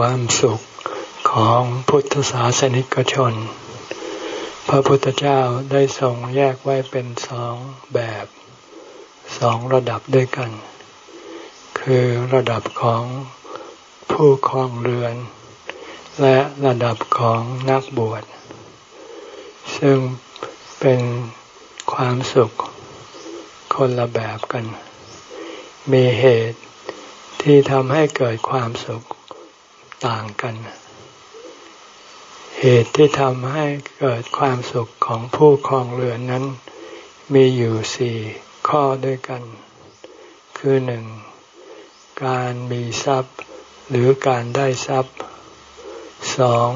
ความสุขของพุทธศาสนิกชน พระพุทธเจ้าได้ทรงแยกไว้เป็นสองแบบสองระดับด้วยกัน คือระดับของผู้ครองเรือน และระดับของนักบวช ซึ่งเป็นความสุขคนละแบบกัน มีเหตุที่ทำให้เกิดความสุข ต่างกัน เหตุที่ทำให้เกิดความสุขของผู้ครองเรือนนั้น มีอยู่สี่ข้อด้วยกัน คือหนึ่งการมีทรัพย์ หรือการได้ทรัพย์สอง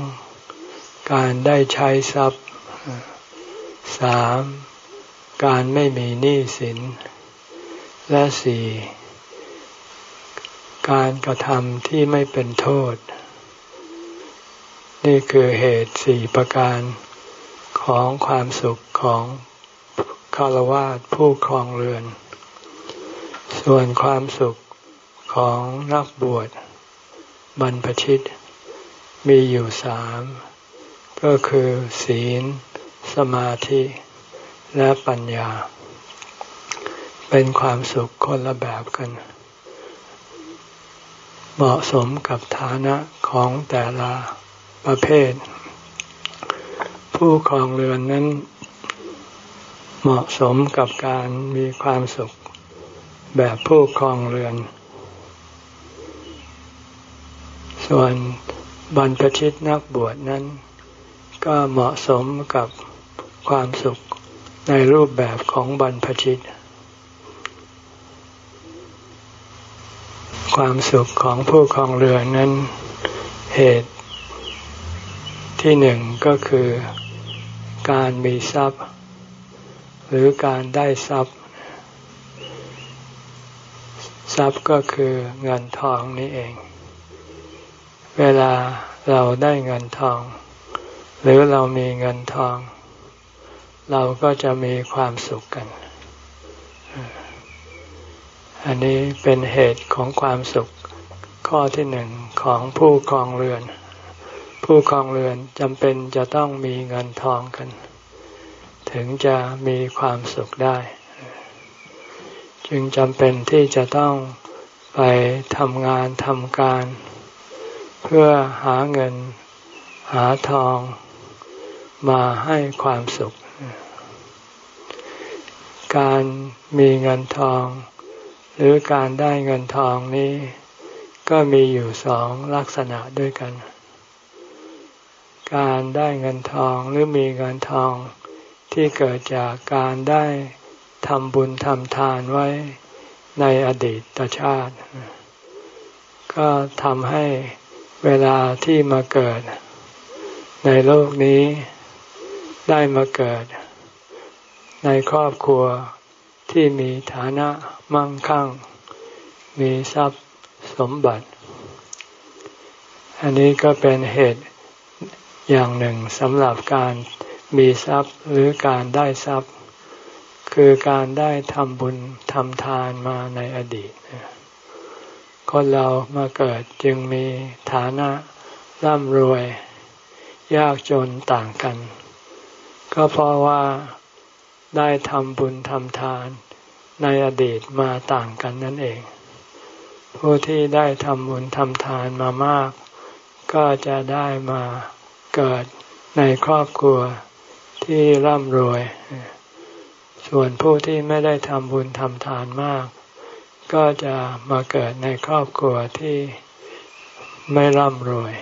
การได้ใช้ทรัพย์สามการไม่มีหนี้สิน และสี่ การกระทำที่ไม่เป็นโทษ นี่คือเหตุสี่ประการของความสุขของคารวะผู้ครองเรือน ส่วนความสุขของนักบวชบรรพชิต มีอยู่สามก็คือศีล สมาธิ และปัญญา เป็นความสุขคนละแบบกัน เหมาะสมกับฐานะของแต่ละประเภท ผู้ครองเรือนนั้น เหมาะสมกับการมีความสุขแบบผู้ครองเรือน ส่วนบรรพชิตนักบวชนั้น ก็เหมาะสมกับความสุขในรูปแบบของบรรพชิต ความสุขของผู้ครองเรือนนั้นเหตุที่หนึ่งก็คือการมีทรัพย์ หรือการได้ทรัพย์ ทรัพย์ก็คือเงินทองนี่เอง เวลาเราได้เงินทอง หรือเรามีเงินทอง เราก็จะมีความสุขกัน อันนี้เป็นเหตุของความสุขข้อที่หนึ่งของผู้ครองเรือน ผู้ครองเรือนจำเป็นจะต้องมีเงินทองกัน ถึงจะมีความสุขได้ จึงจำเป็นที่จะต้องไปทำงานทำการ เพื่อหาเงินหาทองมาให้ความสุข การมีเงินทอง หรือการได้เงินทองนี้ ก็มีอยู่สองลักษณะด้วยกัน การได้เงินทองหรือมีเงินทองที่เกิดจากการได้ทำบุญทำทานไว้ในอดีตชาติ ก็ทำให้เวลาที่มาเกิด ในโลกนี้ได้มาเกิด ในครอบครัว ที่มีฐานะมั่งคั่ง มีทรัพย์สมบัติ อันนี้ก็เป็นเหตุอย่างหนึ่งสำหรับการมีทรัพย์หรือการได้ทรัพย์ คือการได้ทำบุญทำทานมาในอดีต คนเรามาเกิดจึงมีฐานะร่ำรวย ยากจนต่างกัน ก็เพราะว่า ได้ทำบุญทำทาน ในอดีตมาต่างกันนั่นเอง ผู้ที่ได้ทำบุญทำทานมามาก ก็จะได้มาเกิดในครอบครัวที่ร่ำรวย ส่วนผู้ที่ไม่ได้ทำบุญทำทานมาก ก็จะมาเกิดในครอบครัวที่ไม่ร่ำรวย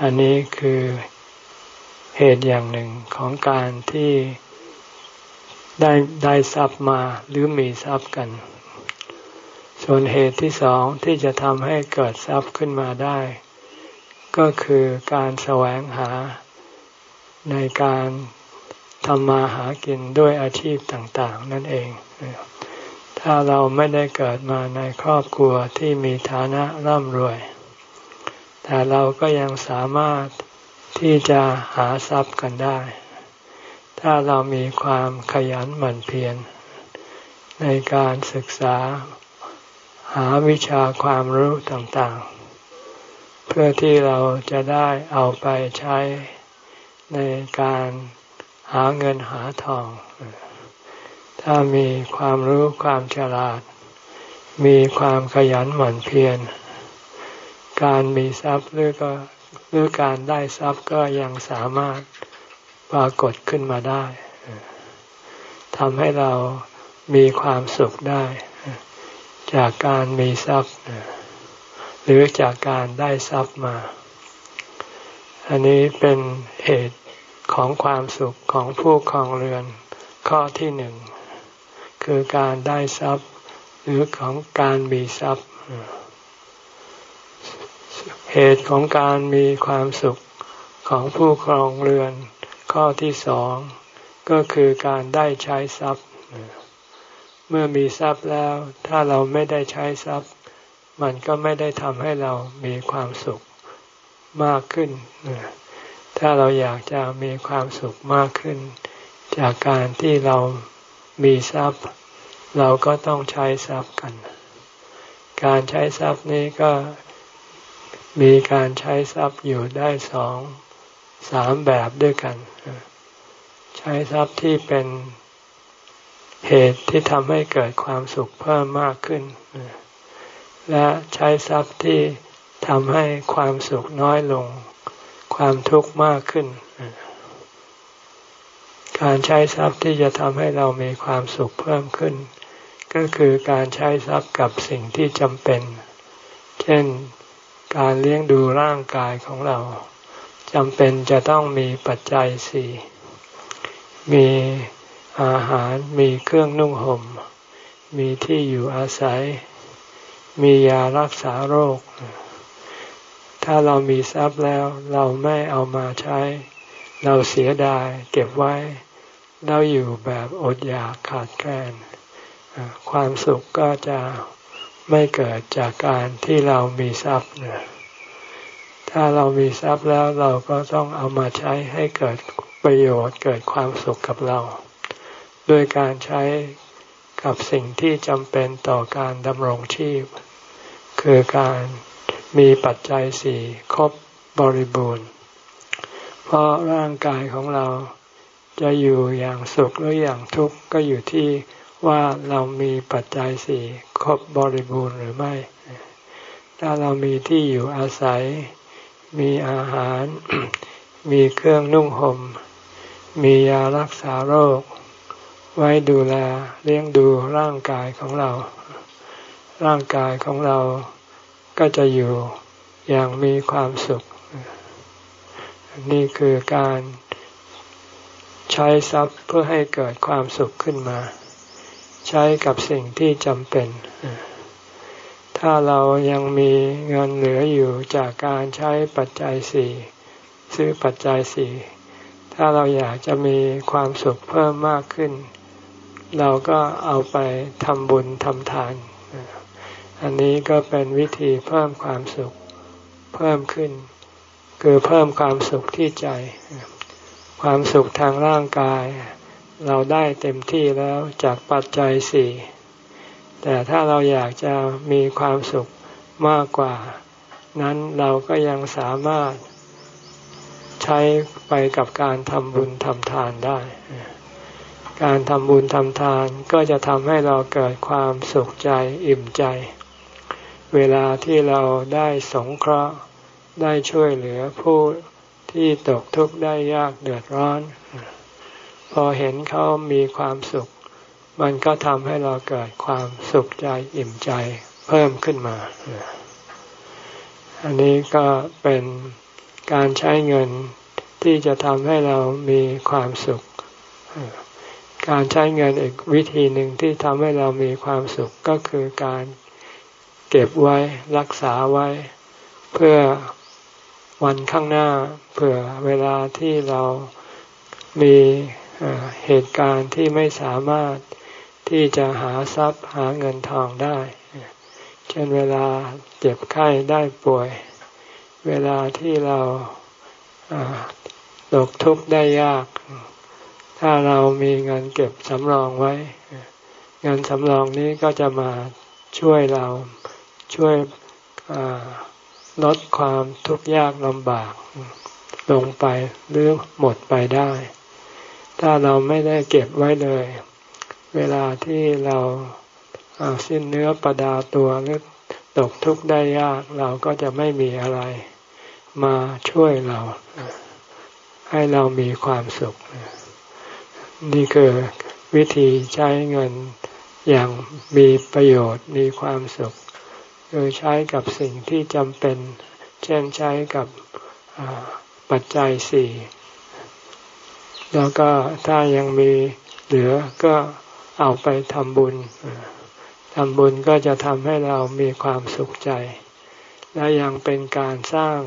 อันนี้คือเหตุอย่างหนึ่งของการที่ ได้ได้ทรัพย์มาหรือมีทรัพย์กัน ส่วนเหตุที่สองที่จะทำให้เกิดทรัพย์ขึ้นมาได้ ก็คือการแสวงหาในการทำมาหากินด้วยอาชีพต่าง ๆ นั่นเอง ถ้าเราไม่ได้เกิดมาในครอบครัวที่มีฐานะร่ำรวย แต่เราก็ยังสามารถที่จะหาทรัพย์กันได้ ถ้าเรามีความขยันหมั่นเพียรในการศึกษาหาวิชาความรู้ต่างๆ เพื่อที่เราจะได้เอาไปใช้ในการหาเงินหาทอง ถ้ามีความรู้ความฉลาด มีความขยันหมั่นเพียร การมีทรัพย์หรือก็หรือการได้ทรัพย์ก็ยังสามารถ ปรากฏขึ้นมาได้ทำให้เรามีความสุขได้ จากการมีทรัพย์ หรือจากการได้ทรัพย์มา อันนี้เป็นเหตุของความสุขของผู้ครองเรือนข้อที่หนึ่ง คือการได้ทรัพย์ หรือของการมีทรัพย์ เหตุของการมีความสุขของผู้ครองเรือน ข้อที่สองก็คือการได้ใช้ทรัพย์ เมื่อมีทรัพย์แล้ว ถ้าเราไม่ได้ใช้ทรัพย์ มันก็ไม่ได้ทำให้เรามีความสุขมากขึ้น ถ้าเราอยากจะมีความสุขมากขึ้น จากการที่เรามีทรัพย์ เราก็ต้องใช้ทรัพย์กัน การใช้ทรัพย์นี้ก็มีการใช้ทรัพย์อยู่ได้สอง สามแบบด้วยกัน ใช้ทรัพย์ที่เป็นเหตุที่ทำให้เกิดความสุขเพิ่มมากขึ้น และใช้ทรัพย์ที่ทำให้ความสุขน้อยลง ความทุกข์มากขึ้น การใช้ทรัพย์ที่จะทำให้เรามีความสุขเพิ่มขึ้น ก็คือการใช้ทรัพย์กับสิ่งที่จำเป็น เช่นการเลี้ยงดูร่างกายของเรา จำเป็นจะต้องมีปัจจัยสี่มีอาหารมีเครื่องนุ่งหม่ม มีที่อยู่อาศัย มียารักษาโรค ถ้าเรามีทรัพย์แล้วเราไม่เอามาใช้ เราเสียดายเก็บไว้ เราอยู่แบบอดอยากขาดแคลนความสุขก็จะไม่เกิดจากการที่เรามีทรัพย์ ถ้าเรามีทรัพย์แล้วเราก็ต้องเอามาใช้ให้เกิดประโยชน์เกิดความสุขกับเรา ด้วยการใช้กับสิ่งที่จำเป็นต่อการดำรงชีพ คือการมีปัจจัยสี่ครบบริบูรณ์ เพราะร่างกายของเราจะอยู่อย่างสุขหรืออย่างทุกข์ก็อยู่ที่ว่าเรามีปัจจัยสี่ครบบริบูรณ์หรือไม่ ถ้าเรามีที่อยู่อาศัย มีอาหาร มีเครื่องนุ่งหม่ม มียารักษาโรค ไว้ดูแลเลี้ยงดูร่างกายของเรา ร่างกายของเราก็จะอยู่อย่างมีความสุข นี่คือการใช้ทรัพย์เพื่อให้เกิดความสุขขึ้นมา ใช้กับสิ่งที่จำเป็น ถ้าเรายังมีเงินเหลืออยู่จากการใช้ปัจจัยสี่ซื้อปัจจัยสี่ถ้าเราอยากจะมีความสุขเพิ่มมากขึ้น เราก็เอาไปทำบุญทำทาน อันนี้ก็เป็นวิธีเพิ่มความสุขเพิ่มขึ้น คือเพิ่มความสุขที่ใจ ความสุขทางร่างกาย เราได้เต็มที่แล้วจากปัจจัยสี่ แต่ถ้าเราอยากจะมีความสุขมากกว่า นั้นเราก็ยังสามารถใช้ไปกับการทำบุญทำทานได้ การทำบุญทำทานก็จะทำให้เราเกิดความสุขใจอิ่มใจ เวลาที่เราได้สงเคราะห์ได้ช่วยเหลือผู้ที่ตกทุกข์ได้ยากเดือดร้อน พอเห็นเขามีความสุข มันก็ทำให้เราเกิดความสุขใจอิ่มใจเพิ่มขึ้นมา อันนี้ก็เป็นการใช้เงินที่จะทำให้เรามีความสุข การใช้เงินอีกวิธีหนึ่งที่ทำให้เรามีความสุขก็คือการเก็บไว้รักษาไว้ เพื่อวันข้างหน้าเผื่อเวลาที่เรามีเหตุการณ์ที่ไม่สามารถ ที่จะหาทรัพย์หาเงินทองได้ เช่นเวลาเจ็บไข้ได้ป่วย เวลาที่เราตกทุกข์ได้ยาก ถ้าเรามีเงินเก็บสำรองไว้ เงินสำรองนี้ก็จะมาช่วยเราช่วยลดความทุกข์ยากลำบาก ลงไปหรือหมดไปได้ ถ้าเราไม่ได้เก็บไว้เลย เวลาที่เราสิ้นเนื้อประดาตัวหรือตกทุกข์ได้ยากเราก็จะไม่มีอะไรมาช่วยเรา ให้เรามีความสุข นี่คือวิธีใช้เงินอย่างมีประโยชน์มีความสุขคือใช้กับสิ่งที่จำเป็น เช่นใช้กับปัจจัยสี่แล้วก็ถ้ายังมีเหลือก็ เอาไปทำบุญทำบุญก็จะทำให้เรามีความสุขใจ และยังเป็นการสร้าง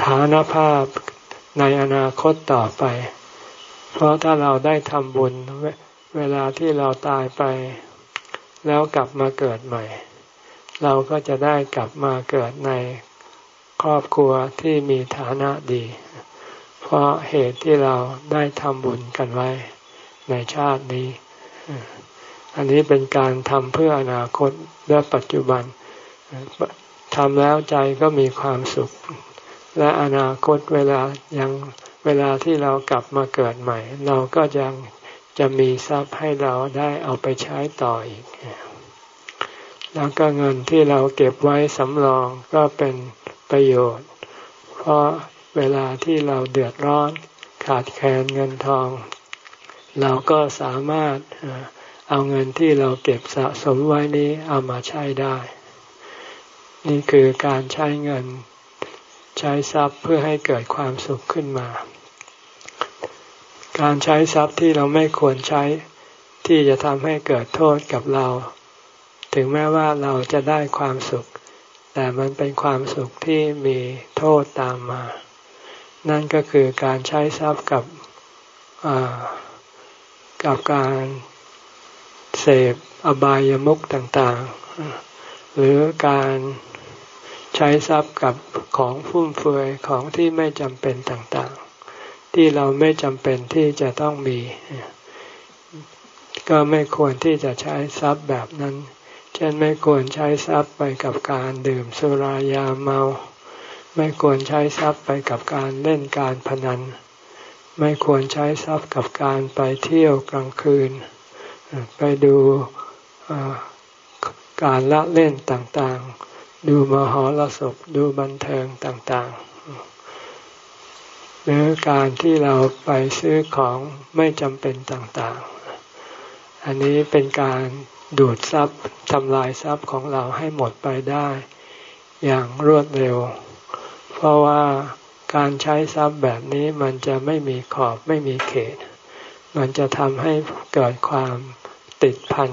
ฐานภาพในอนาคตต่อไป เพราะถ้าเราได้ทำบุญเวลาที่เราตายไป แล้วกลับมาเกิดใหม่ เราก็จะได้กลับมาเกิดในครอบครัวที่มีฐานะดี เพราะเหตุที่เราได้ทำบุญกันไว้ในชาตินี้ อันนี้เป็นการทำเพื่ออนาคตและปัจจุบันทำแล้วใจก็มีความสุข และอนาคตเวลายังเวลาที่เรากลับมาเกิดใหม่ เราก็ยังจะมีทรัพย์ให้เราได้เอาไปใช้ต่ออีก แล้วก็เงินที่เราเก็บไว้สำรองก็เป็นประโยชน์ เพราะ เวลาที่เราเดือดร้อน ขาดแคลนเงินทอง เราก็สามารถเอาเงินที่เราเก็บสะสมไว้นี้เอามาใช้ได้ นี่คือการใช้เงินใช้ทรัพย์เพื่อให้เกิดความสุขขึ้นมา การใช้ทรัพย์ที่เราไม่ควรใช้ที่จะทำให้เกิดโทษกับเรา ถึงแม้ว่าเราจะได้ความสุข แต่มันเป็นความสุขที่มีโทษตามมา นั่นก็คือการใช้ทรัพย์กับกับการเสพอบายามุขต่างๆ หรือการใช้ทรัพย์กับของฟุ่มเฟือยของที่ไม่จำเป็นต่างๆ ที่เราไม่จำเป็นที่จะต้องมี ก็ไม่ควรที่จะใช้ทรัพย์แบบนั้น เช่นไม่ควรใช้ทรัพย์ไปกับการดื่มสุรายาเมา ไม่ควรใช้ทรัพย์ไปกับการเล่นการพนัน ไม่ควรใช้ทรัพย์กับการไปเที่ยวกลางคืน ไปดูการละเล่นต่างๆ ดูมหรสพดูบันเทิงต่างๆ หรือการที่เราไปซื้อของไม่จำเป็นต่างๆ อันนี้เป็นการดูดทรัพย์ทำลายทรัพย์ของเราให้หมดไปได้ อย่างรวดเร็ว เพราะว่าการใช้ทรัพย์แบบนี้มันจะไม่มีขอบไม่มีเขต มันจะทำให้เกิดความติดพัน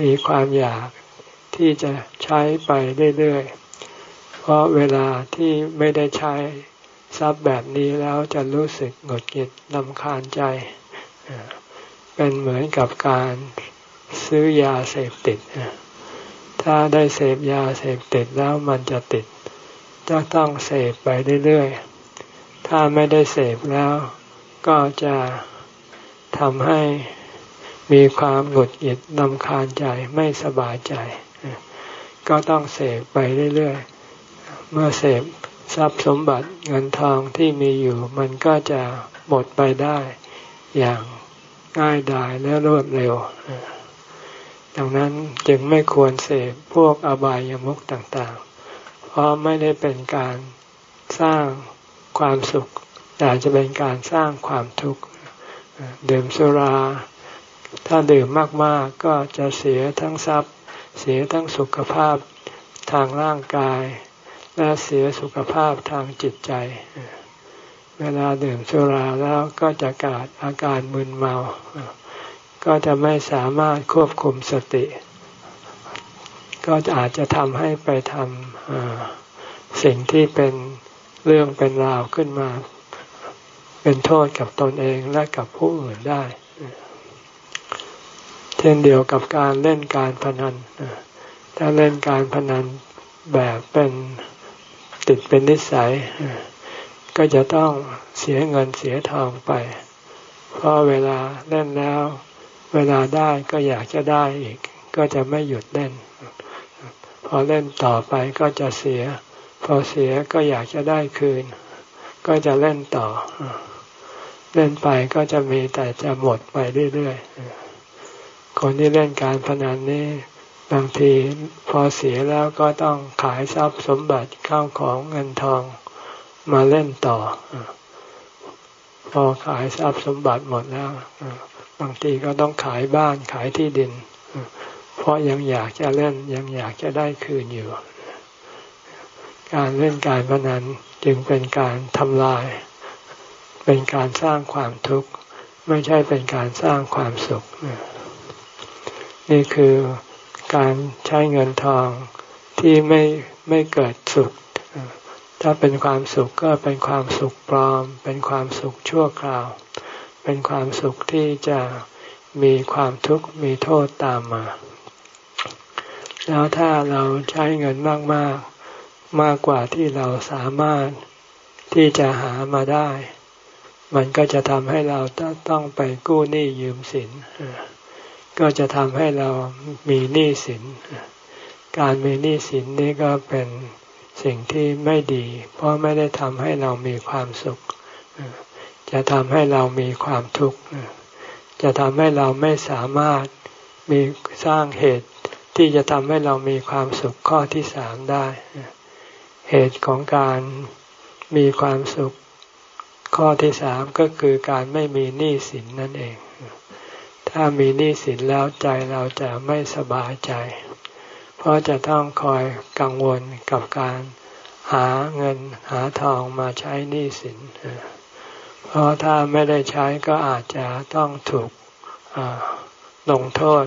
มีความอยากที่จะใช้ไปเรื่อยๆ เพราะเวลาที่ไม่ได้ใช้ทรัพย์แบบนี้แล้วจะรู้สึกหงุดหงิดลำคาญใจ เป็นเหมือนกับการซื้อยาเสพติด ถ้าได้เสพยาเสพติดแล้วมันจะติด จะต้องเสพไปเรื่อยๆ ถ้าไม่ได้เสพแล้ว ก็จะทำให้มีความหงุดหงิดลำคาญใจไม่สบายใจ ก็ต้องเสพไปเรื่อยๆ เมื่อเสพทรัพย์สมบัติเงินทองที่มีอยู่ มันก็จะหมดไปได้อย่างง่ายดายและรวดเร็ว ดังนั้นจึงไม่ควรเสพพวกอบายามุขต่างๆ เพราะไม่ได้เป็นการสร้างความสุข แต่จะเป็นการสร้างความทุกข์ดื่มสุรา ถ้าดื่มมากๆก็จะเสียทั้งทรัพย์ เสียทั้งสุขภาพทางร่างกาย และเสียสุขภาพทางจิตใจ เวลาดื่มสุราแล้วก็จะกาดอาการมึนเมา ก็จะไม่สามารถควบคุมสติ ก็อาจจะทำให้ไปทำสิ่งที่เป็นเรื่องเป็นราวขึ้นมา เป็นโทษกับตนเองและกับผู้อื่นได้ เช่นเดียวกับการเล่นการพนันถ้าเล่นการพนันแบบเป็นติดเป็นนิสัย ก็จะต้องเสียเงินเสียทองไป เพราะเวลาเล่นแล้ว เวลาได้ก็อยากจะได้อีก ก็จะไม่หยุดเล่น พอเล่นต่อไปก็จะเสีย พอเสียก็อยากจะได้คืน ก็จะเล่นต่อ เล่นไปก็จะมีแต่จะหมดไปเรื่อยๆ คนที่เล่นการพนันนี้บางทีพอเสียแล้วก็ต้องขายทรัพย์สมบัติข้าวของเงินทองมาเล่นต่อ พอขายทรัพย์สมบัติหมดแล้วบางทีก็ต้องขายบ้านขายที่ดิน เพราะยังอยากจะเล่นยังอยากจะได้คืนอยู่ การเล่นการพนันจึงเป็นการทำลาย เป็นการสร้างความทุกข์ ไม่ใช่เป็นการสร้างความสุข นี่คือการใช้เงินทองที่ไม่ไม่เกิดสุข ถ้าเป็นความสุขก็เป็นความสุขปลอม เป็นความสุขชั่วคราว เป็นความสุขที่จะมีความทุกข์มีโทษตามมา แล้วถ้าเราใช้เงินมากๆมากกว่าที่เราสามารถที่จะหามาได้ มันก็จะทำให้เราต้องไปกู้หนี้ยืมสิน ก็จะทำให้เรามีหนี้สิน การมีหนี้สินนี้ก็เป็นสิ่งที่ไม่ดี เพราะไม่ได้ทำให้เรามีความสุข จะทำให้เรามีความทุกข์ จะทำให้เราไม่สามารถมีสร้างเหตุ ที่จะทำให้เรามีความสุขข้อที่สามได้ เหตุของการมีความสุขข้อที่สามก็คือการไม่มีหนี้สินนั่นเอง ถ้ามีหนี้สินแล้วใจเราจะไม่สบายใจ เพราะจะต้องคอยกังวลกับการหาเงินหาทองมาใช้หนี้สิน เพราะถ้าไม่ได้ใช้ก็อาจจะต้องถูกลงโทษ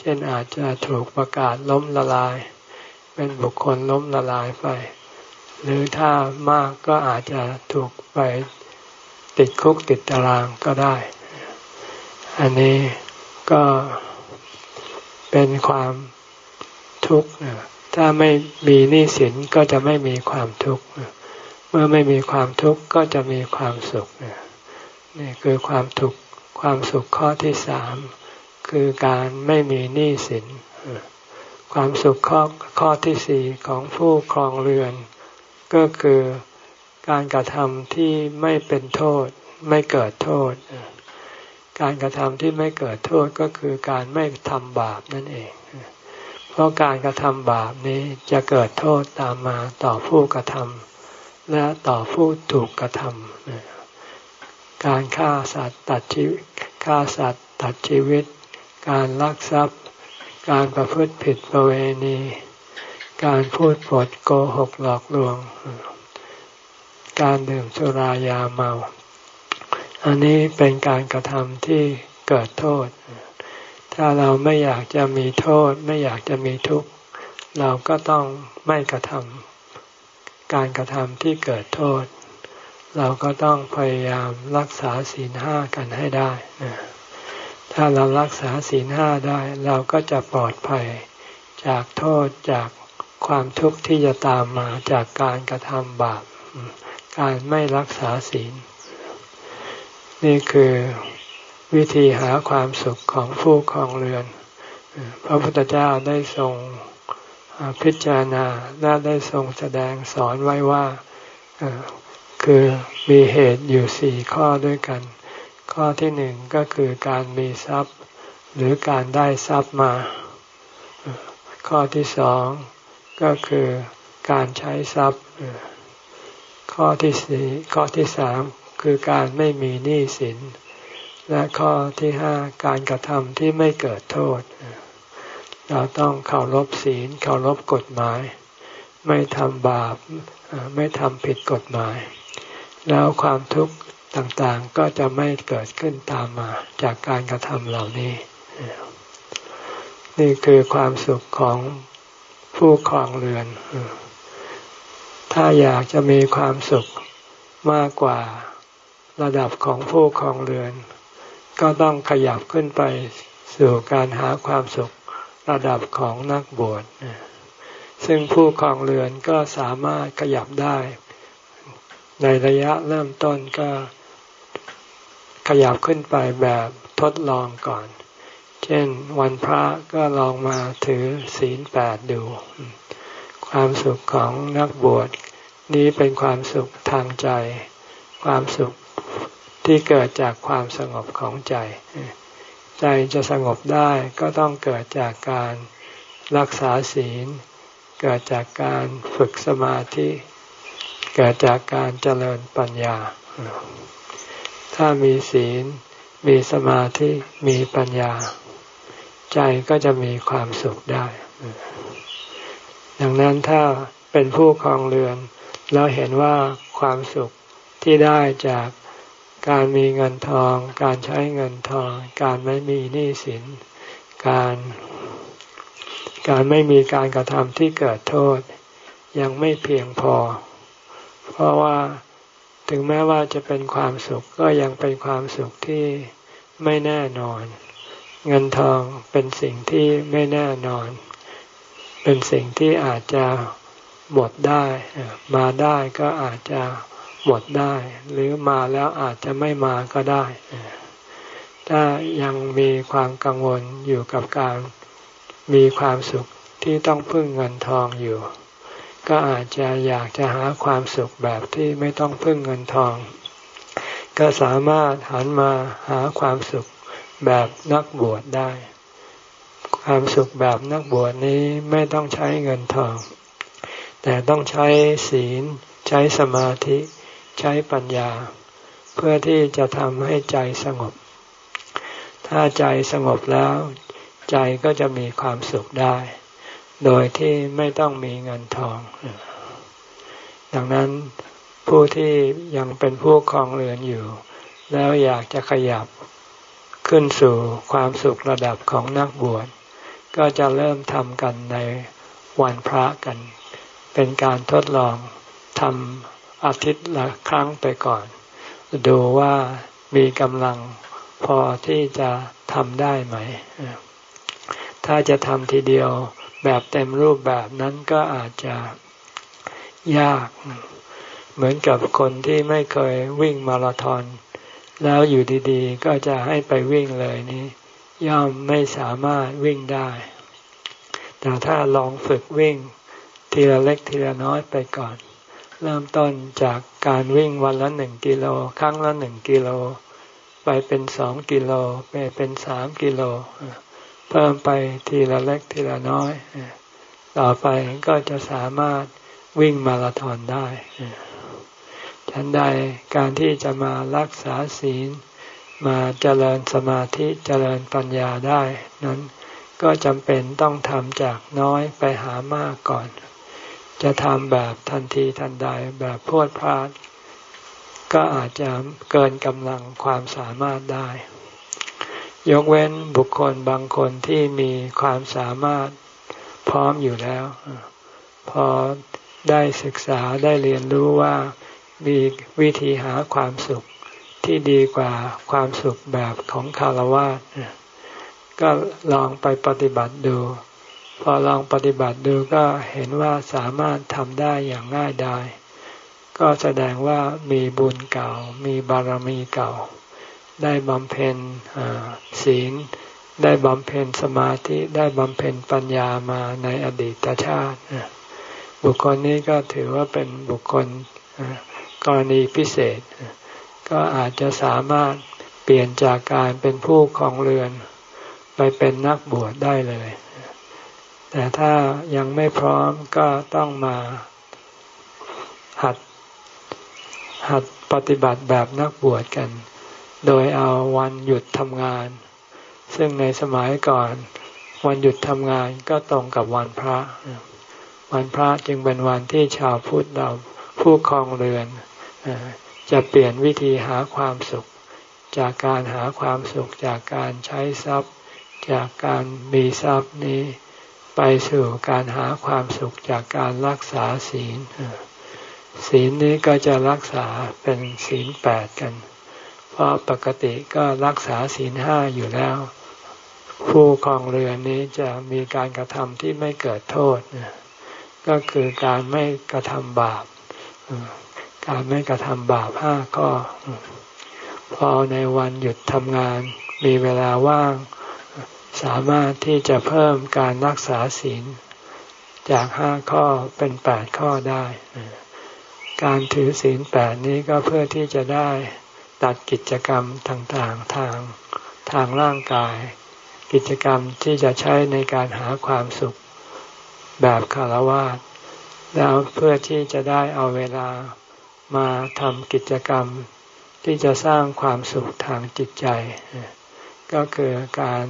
เช่นอาจจะถูกประกาศล้มละลาย เป็นบุคคลล้มละลายไป หรือถ้ามากก็อาจจะถูกไปติดคุกติดตารางก็ได้ อันนี้ก็เป็นความทุกข์ถ้าไม่มีหนี้สินก็จะไม่มีความทุกข์เมื่อไม่มีความทุกข์ก็จะมีความสุขนี่คือความทุกข์ความสุขข้อที่สาม คือการไม่มีหนี้สิน ความสุขข้อข้อที่สี่ของผู้ครองเรือน ก็คือการกระทำที่ไม่เป็นโทษ ไม่เกิดโทษ การกระทำที่ไม่เกิดโทษก็คือการไม่ทำบาปนั่นเอง เพราะการกระทำบาปนี้จะเกิดโทษตามมาต่อผู้กระทำและต่อผู้ถูกกระทำการฆ่าสัตว์ตัดชีวิตฆ่าสัตว์ตัดชีวิต การลักทรัพย์ การประพฤติผิดประเวณี การพูดปดโกหกหลอกลวง การดื่มสุรายาเมา อันนี้เป็นการกระทำที่เกิดโทษ ถ้าเราไม่อยากจะมีโทษ ไม่อยากจะมีทุกข์ เราก็ต้องไม่กระทำการกระทำที่เกิดโทษ เราก็ต้องพยายามรักษาศีลห้ากันให้ได้นะ ถ้าเรารักษาศีลห้าได้เราก็จะปลอดภัย จากโทษจากความทุกข์ที่จะตามมาจากการกระทำบาป การไม่รักษาศีล นี่คือวิธีหาความสุขของผู้ครองเรือน พระพุทธเจ้าได้ทรงพิจารณาและได้ทรงแสดงสอนไว้ว่าคือมีเหตุอยู่สี่ข้อด้วยกัน ข้อที่หนึ่งก็คือการมีทรัพย์ หรือการได้ทรัพย์มา ข้อที่สองก็คือการใช้ทรัพย์ ข้อที่สี่ข้อที่สามคือการไม่มีหนี้สิน และข้อที่ห้าการกระทำที่ไม่เกิดโทษ เราต้องเคารพศีลเคารพกฎหมาย ไม่ทำบาปไม่ทำผิดกฎหมาย แล้วความทุกข์ ต่างๆก็จะไม่เกิดขึ้นตามมาจากการกระทำเหล่านี้ นี่คือความสุขของผู้ครองเรือน ถ้าอยากจะมีความสุขมากกว่าระดับของผู้ครองเรือน ก็ต้องขยับขึ้นไปสู่การหาความสุขระดับของนักบวชซึ่งผู้ครองเรือนก็สามารถขยับได้ ในระยะเริ่มต้นก็ ขยับขึ้นไปแบบทดลองก่อน เช่นวันพระก็ลองมาถือศีลแปดดู ความสุขของนักบวชนี้เป็นความสุขทางใจ ความสุขที่เกิดจากความสงบของใจ ใจจะสงบได้ก็ต้องเกิดจากการรักษาศีล เกิดจากการฝึกสมาธิ เกิดจากการเจริญปัญญา ถ้ามีศีล มีสมาธิ มีปัญญา ใจก็จะมีความสุขได้ ดังนั้นถ้าเป็นผู้ครองเรือนเราเห็นว่าความสุขที่ได้จากการมีเงินทอง การใช้เงินทอง การไม่มีหนี้สิน การการไม่มีการกระทำที่เกิดโทษ ยังไม่เพียงพอ เพราะว่า ถึงแม้ว่าจะเป็นความสุขก็ยังเป็นความสุขที่ไม่แน่นอน เงินทองเป็นสิ่งที่ไม่แน่นอน เป็นสิ่งที่อาจจะหมดได้ มาได้ก็อาจจะหมดได้ หรือมาแล้วอาจจะไม่มาก็ได้ ถ้ายังมีความกังวลอยู่กับการมีความสุขที่ต้องพึ่งเงินทองอยู่ ก็อาจจะอยากจะหาความสุขแบบที่ไม่ต้องพึ่งเงินทอง ก็สามารถหันมาหาความสุขแบบนักบวชได้ ความสุขแบบนักบวชนี้ไม่ต้องใช้เงินทอง แต่ต้องใช้ศีล ใช้สมาธิ ใช้ปัญญา เพื่อที่จะทำให้ใจสงบ ถ้าใจสงบแล้ว ใจก็จะมีความสุขได้ โดยที่ไม่ต้องมีเงินทอง ดังนั้นผู้ที่ยังเป็นผู้ครองเรือนอยู่ แล้วอยากจะขยับขึ้นสู่ความสุขระดับของนักบวช ก็จะเริ่มทำกันในวันพระกัน เป็นการทดลองทำอาทิตย์ละครั้งไปก่อน ดูว่ามีกำลังพอที่จะทำได้ไหม ถ้าจะทำทีเดียว แบบเต็มรูปแบบนั้นก็อาจจะยาก เหมือนกับคนที่ไม่เคยวิ่งมาราธอน แล้วอยู่ดีๆ ก็จะให้ไปวิ่งเลยนี้ ย่อมไม่สามารถวิ่งได้ แต่ถ้าลองฝึกวิ่งทีละเล็กทีละน้อยไปก่อน เริ่มต้นจากการวิ่งวันละหนึ่งกิโลครั้งละหนึ่งกิโล ไปเป็นสองกิโล ไปเป็นสามกิโล เพิ่มไปทีละเล็กทีละน้อย ต่อไปก็จะสามารถวิ่งมาราธอนได้ฉันใดการที่จะมารักษาศีล มาเจริญสมาธิเจริญปัญญาได้ นั้นก็จำเป็นต้องทำจากน้อยไปหามากก่อน จะทำแบบทันทีทันใดแบบพวดพลาด ก็อาจจะเกินกำลังความสามารถได้ ยกเว้นบุคคลบางคนที่มีความสามารถพร้อมอยู่แล้ว พอได้ศึกษาได้เรียนรู้ว่ามีวิธีหาความสุขที่ดีกว่าความสุขแบบของคารวะก็ลองไปปฏิบัติดู พอลองปฏิบัติดูก็เห็นว่าสามารถทำได้อย่างง่ายดายก็แสดงว่ามีบุญเก่ามีบารมีเก่า ได้บำเพ็ญศีล ได้บำเพ็ญสมาธิได้บำเพ็ญปัญญามาในอดีตชาติ บุคคลนี้ก็ถือว่าเป็นบุคคลกรณีพิเศษ ก็อาจจะสามารถเปลี่ยนจากการเป็นผู้ของเรือน ไปเป็นนักบวชได้เลย แต่ถ้ายังไม่พร้อมก็ต้องมาหัดหัดปฏิบัติแบบนักบวชกัน โดยเอาวันหยุดทำงาน ซึ่งในสมัยก่อน วันหยุดทำงานก็ตรงกับวันพระ วันพระจึงเป็นวันที่ชาวพุทธเราผู้ครองเรือน จะเปลี่ยนวิธีหาความสุข จากการหาความสุขจากการใช้ทรัพย์ จากการมีทรัพย์นี้ ไปสู่การหาความสุขจากการรักษาศีลศีลนี้ก็จะรักษาเป็นศีลแปดกัน เพราะปกติก็รักษาศีลห้าอยู่แล้ว ผู้ครองเรือนนี้จะมีการกระทำที่ไม่เกิดโทษ ก็คือการไม่กระทำบาป การไม่กระทำบาปห้าก็พอในวันหยุดทำงาน มีเวลาว่าง สามารถที่จะเพิ่มการรักษาศีลจากห้าข้อเป็นแปดข้อได้ การถือศีลแปดนี้ก็เพื่อที่จะได้ ตัดกิจกรรมต่างๆทางทางร่างกาย กิจกรรมที่จะใช้ในการหาความสุขแบบคารวะแล้วเพื่อที่จะได้เอาเวลามาทำกิจกรรมที่จะสร้างความสุขทางจิตใจ ก็คือการ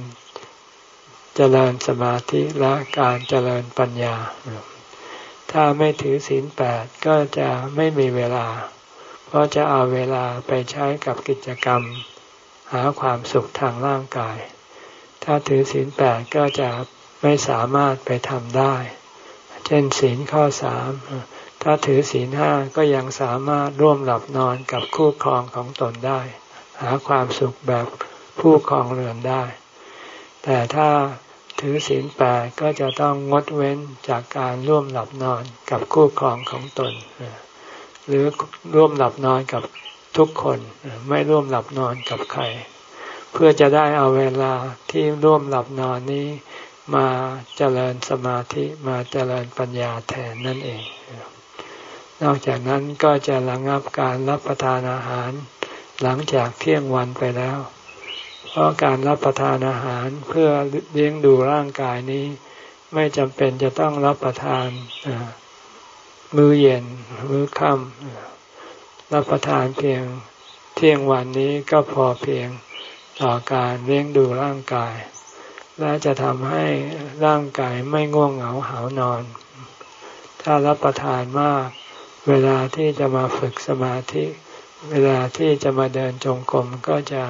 เจริญสมาธิและการเจริญปัญญา ถ้าไม่ถือศีลแปดก็จะไม่มีเวลา เพราะจะเอาเวลาไปใช้กับกิจกรรม หาความสุขทางร่างกาย ถ้าถือศีลแปดก็จะไม่สามารถไปทำได้ เช่นศีลข้อสามถ้าถือศีลห้าก็ยังสามารถร่วมหลับนอนกับคู่ครองของตนได้ หาความสุขแบบผู้ครองเรือนได้ แต่ถ้าถือศีลแปดก็จะต้องงดเว้นจากการร่วมหลับนอนกับคู่ครองของตน หรือร่วมหลับนอนกับทุกคนไม่ร่วมหลับนอนกับใคร เพื่อจะได้เอาเวลาที่ร่วมหลับนอนนี้มาเจริญสมาธิมาเจริญปัญญาแทนนั่นเอง นอกจากนั้นก็จะระงับการรับประทานอาหาร หลังจากเที่ยงวันไปแล้ว เพราะการรับประทานอาหารเพื่อเลี้ยงดูร่างกายนี้ ไม่จำเป็นจะต้องรับประทาน มื้อเย็น มื้อค่ำรับประทานเพียงเที่ยงวันนี้ก็พอเพียงต่อการเลี้ยงดูร่างกาย และจะทำให้ร่างกายไม่ง่วงเหงาหานอน ถ้ารับประทานมาก เวลาที่จะมาฝึกสมาธิ เวลาที่จะมาเดินจงกรมก็จะ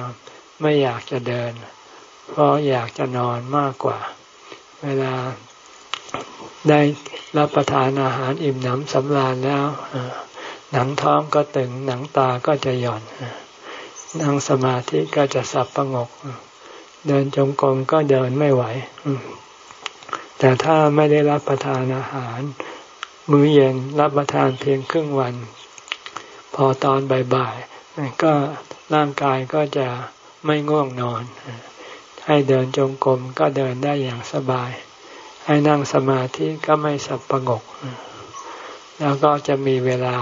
ไม่อยากจะเดิน เพราะอยากจะนอนมากกว่า เวลา ได้รับประทานอาหารอิ่มหนำสำราญแล้วหนังท้องก็ตึงหนังตาก็จะหย่อนนั่งสมาธิก็จะสับประงก เดินจงกรมก็เดินไม่ไหว แต่ถ้าไม่ได้รับประทานอาหาร มื้อเย็นรับประทานเพียงครึ่งวัน พอตอนบ่ายๆก็ร่างกายก็จะไม่ง่วงนอน ให้เดินจงกรมก็เดินได้อย่างสบาย ให้นั่งสมาธิก็ไม่สับประงก แล้วก็จะมีเวลา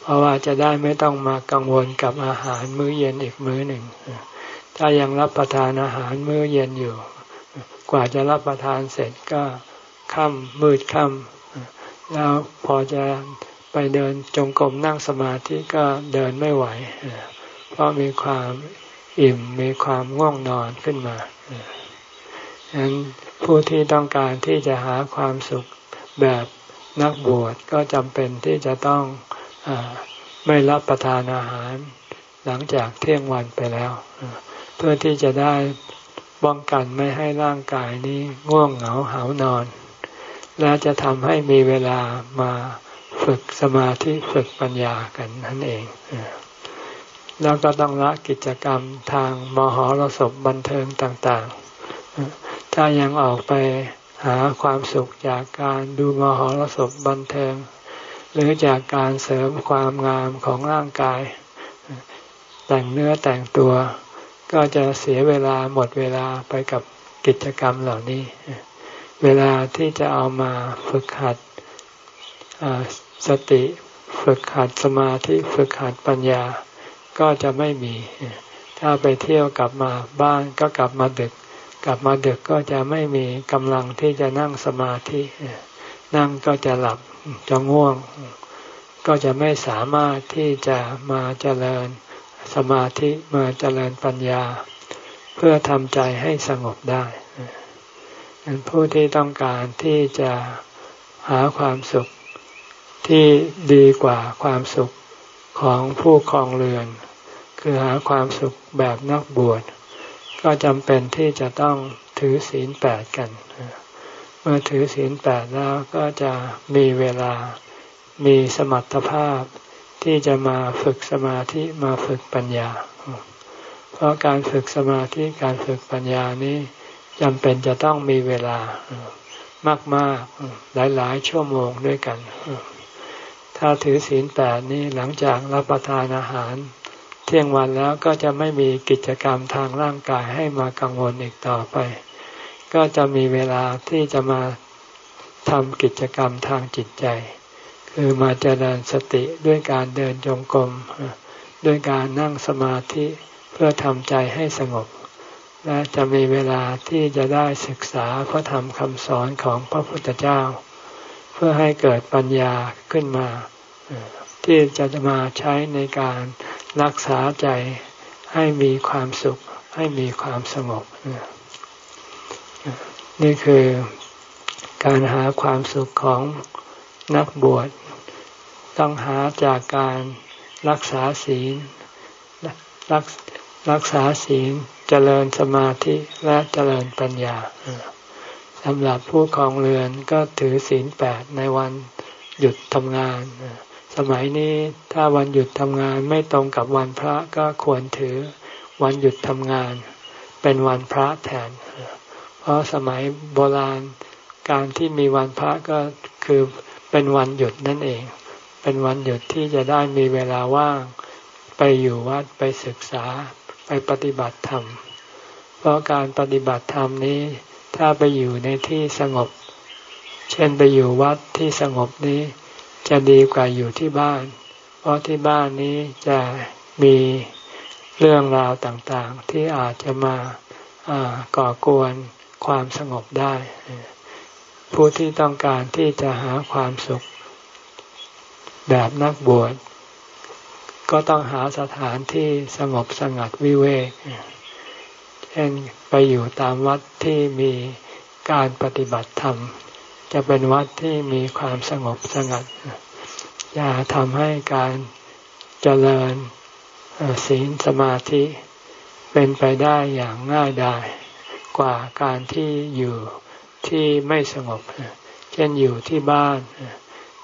เพราะว่าจะได้ไม่ต้องมากังวลกับอาหารมื้อเย็นอีกมื้อหนึ่ง ถ้ายังรับประทานอาหารมื้อเย็นอยู่ กว่าจะรับประทานเสร็จก็ค่ำมืดค่ำแล้วพอจะไปเดินจงกรมนั่งสมาธิก็เดินไม่ไหว เพราะมีความอิ่มมีความง่วงนอนขึ้นมา ฉะนั้นผู้ที่ต้องการที่จะหาความสุขแบบนักบวชก็จำเป็นที่จะต้องอไม่รับประทานอาหาร หลังจากเที่ยงวันไปแล้ว เพื่อที่จะได้ป้องกันไม่ให้ร่างกายนี้ง่วงเหงาหานอน และจะทำให้มีเวลามาฝึกสมาธิฝึกปัญญากันนั่นเองแล้วก็ต้องละกิจกรรมทางมหรสพบันเทิงต่างๆ ถ้ายังออกไปหาความสุขจากการดูมหรสพบันเทิง หรือจากการเสริมความงามของร่างกาย แต่งเนื้อแต่งตัว ก็จะเสียเวลาหมดเวลาไปกับกิจกรรมเหล่านี้ เวลาที่จะเอามาฝึกหัดสติฝึกหัดสมาธิฝึกหัดปัญญาก็จะไม่มี ถ้าไปเที่ยวกลับมาบ้านก็กลับมาดึก กลับมาดึกก็จะไม่มีกำลังที่จะนั่งสมาธิ นั่งก็จะหลับจะง่วง ก็จะไม่สามารถที่จะมาเจริญสมาธิมาเจริญปัญญา เพื่อทำใจให้สงบได้ผู้ที่ต้องการที่จะหาความสุขที่ดีกว่าความสุขของผู้ครองเรือน คือหาความสุขแบบนักบวช ก็จำเป็นที่จะต้องถือศีลแปดกัน เมื่อถือศีลแปดแล้วก็จะมีเวลา มีสมรรถภาพที่จะมาฝึกสมาธิมาฝึกปัญญา เพราะการฝึกสมาธิการฝึกปัญญานี้จำเป็นจะต้องมีเวลามากๆหลายๆ ชั่วโมงด้วยกัน ถ้าถือศีลแปดนี้หลังจากรับประทานอาหาร เที่ยงวันแล้วก็จะไม่มีกิจกรรมทางร่างกายให้มากังวลอีกต่อไป ก็จะมีเวลาที่จะมาทำกิจกรรมทางจิตใจ คือมาเจริญสติด้วยการเดินจงกรมด้วยการนั่งสมาธิเพื่อทำใจให้สงบ และจะมีเวลาที่จะได้ศึกษาพระธรรมคำสอนของพระพุทธเจ้า เพื่อให้เกิดปัญญาขึ้นมา ที่จะมาใช้ในการรักษาใจให้มีความสุข ให้มีความสงบ นี่คือการหาความสุขของนักบวช ต้องหาจากการรักษาศีลรักรักษาศีลเจริญสมาธิและเจริญปัญญาสำหรับผู้ครองเรือนก็ถือศีลแปดในวันหยุดทำงาน สมัยนี้ถ้าวันหยุดทำงานไม่ตรงกับวันพระก็ควรถือวันหยุดทำงาน เป็นวันพระแทน เพราะสมัยโบราณการที่มีวันพระก็คือเป็นวันหยุดนั่นเอง เป็นวันหยุดที่จะได้มีเวลาว่าง ไปอยู่วัดไปศึกษาไปปฏิบัติธรรม เพราะการปฏิบัติธรรมนี้ ถ้าไปอยู่ในที่สงบ เช่นไปอยู่วัดที่สงบนี้ จะดีกว่าอยู่ที่บ้าน เพราะที่บ้านนี้จะมีเรื่องราวต่างๆ ที่อาจจะมาก่อกวนความสงบได้ ผู้ที่ต้องการที่จะหาความสุข แบบนักบวชก็ต้องหาสถานที่สงบสงัดวิเวก เช่นไปอยู่ตามวัดที่มีการปฏิบัติธรรม จะเป็นวัดที่มีความสงบสงัดอย่าทำให้การเจริญศีลสมาธิเป็นไปได้อย่างง่ายดายกว่าการที่อยู่ที่ไม่สงบ เช่นอยู่ที่บ้าน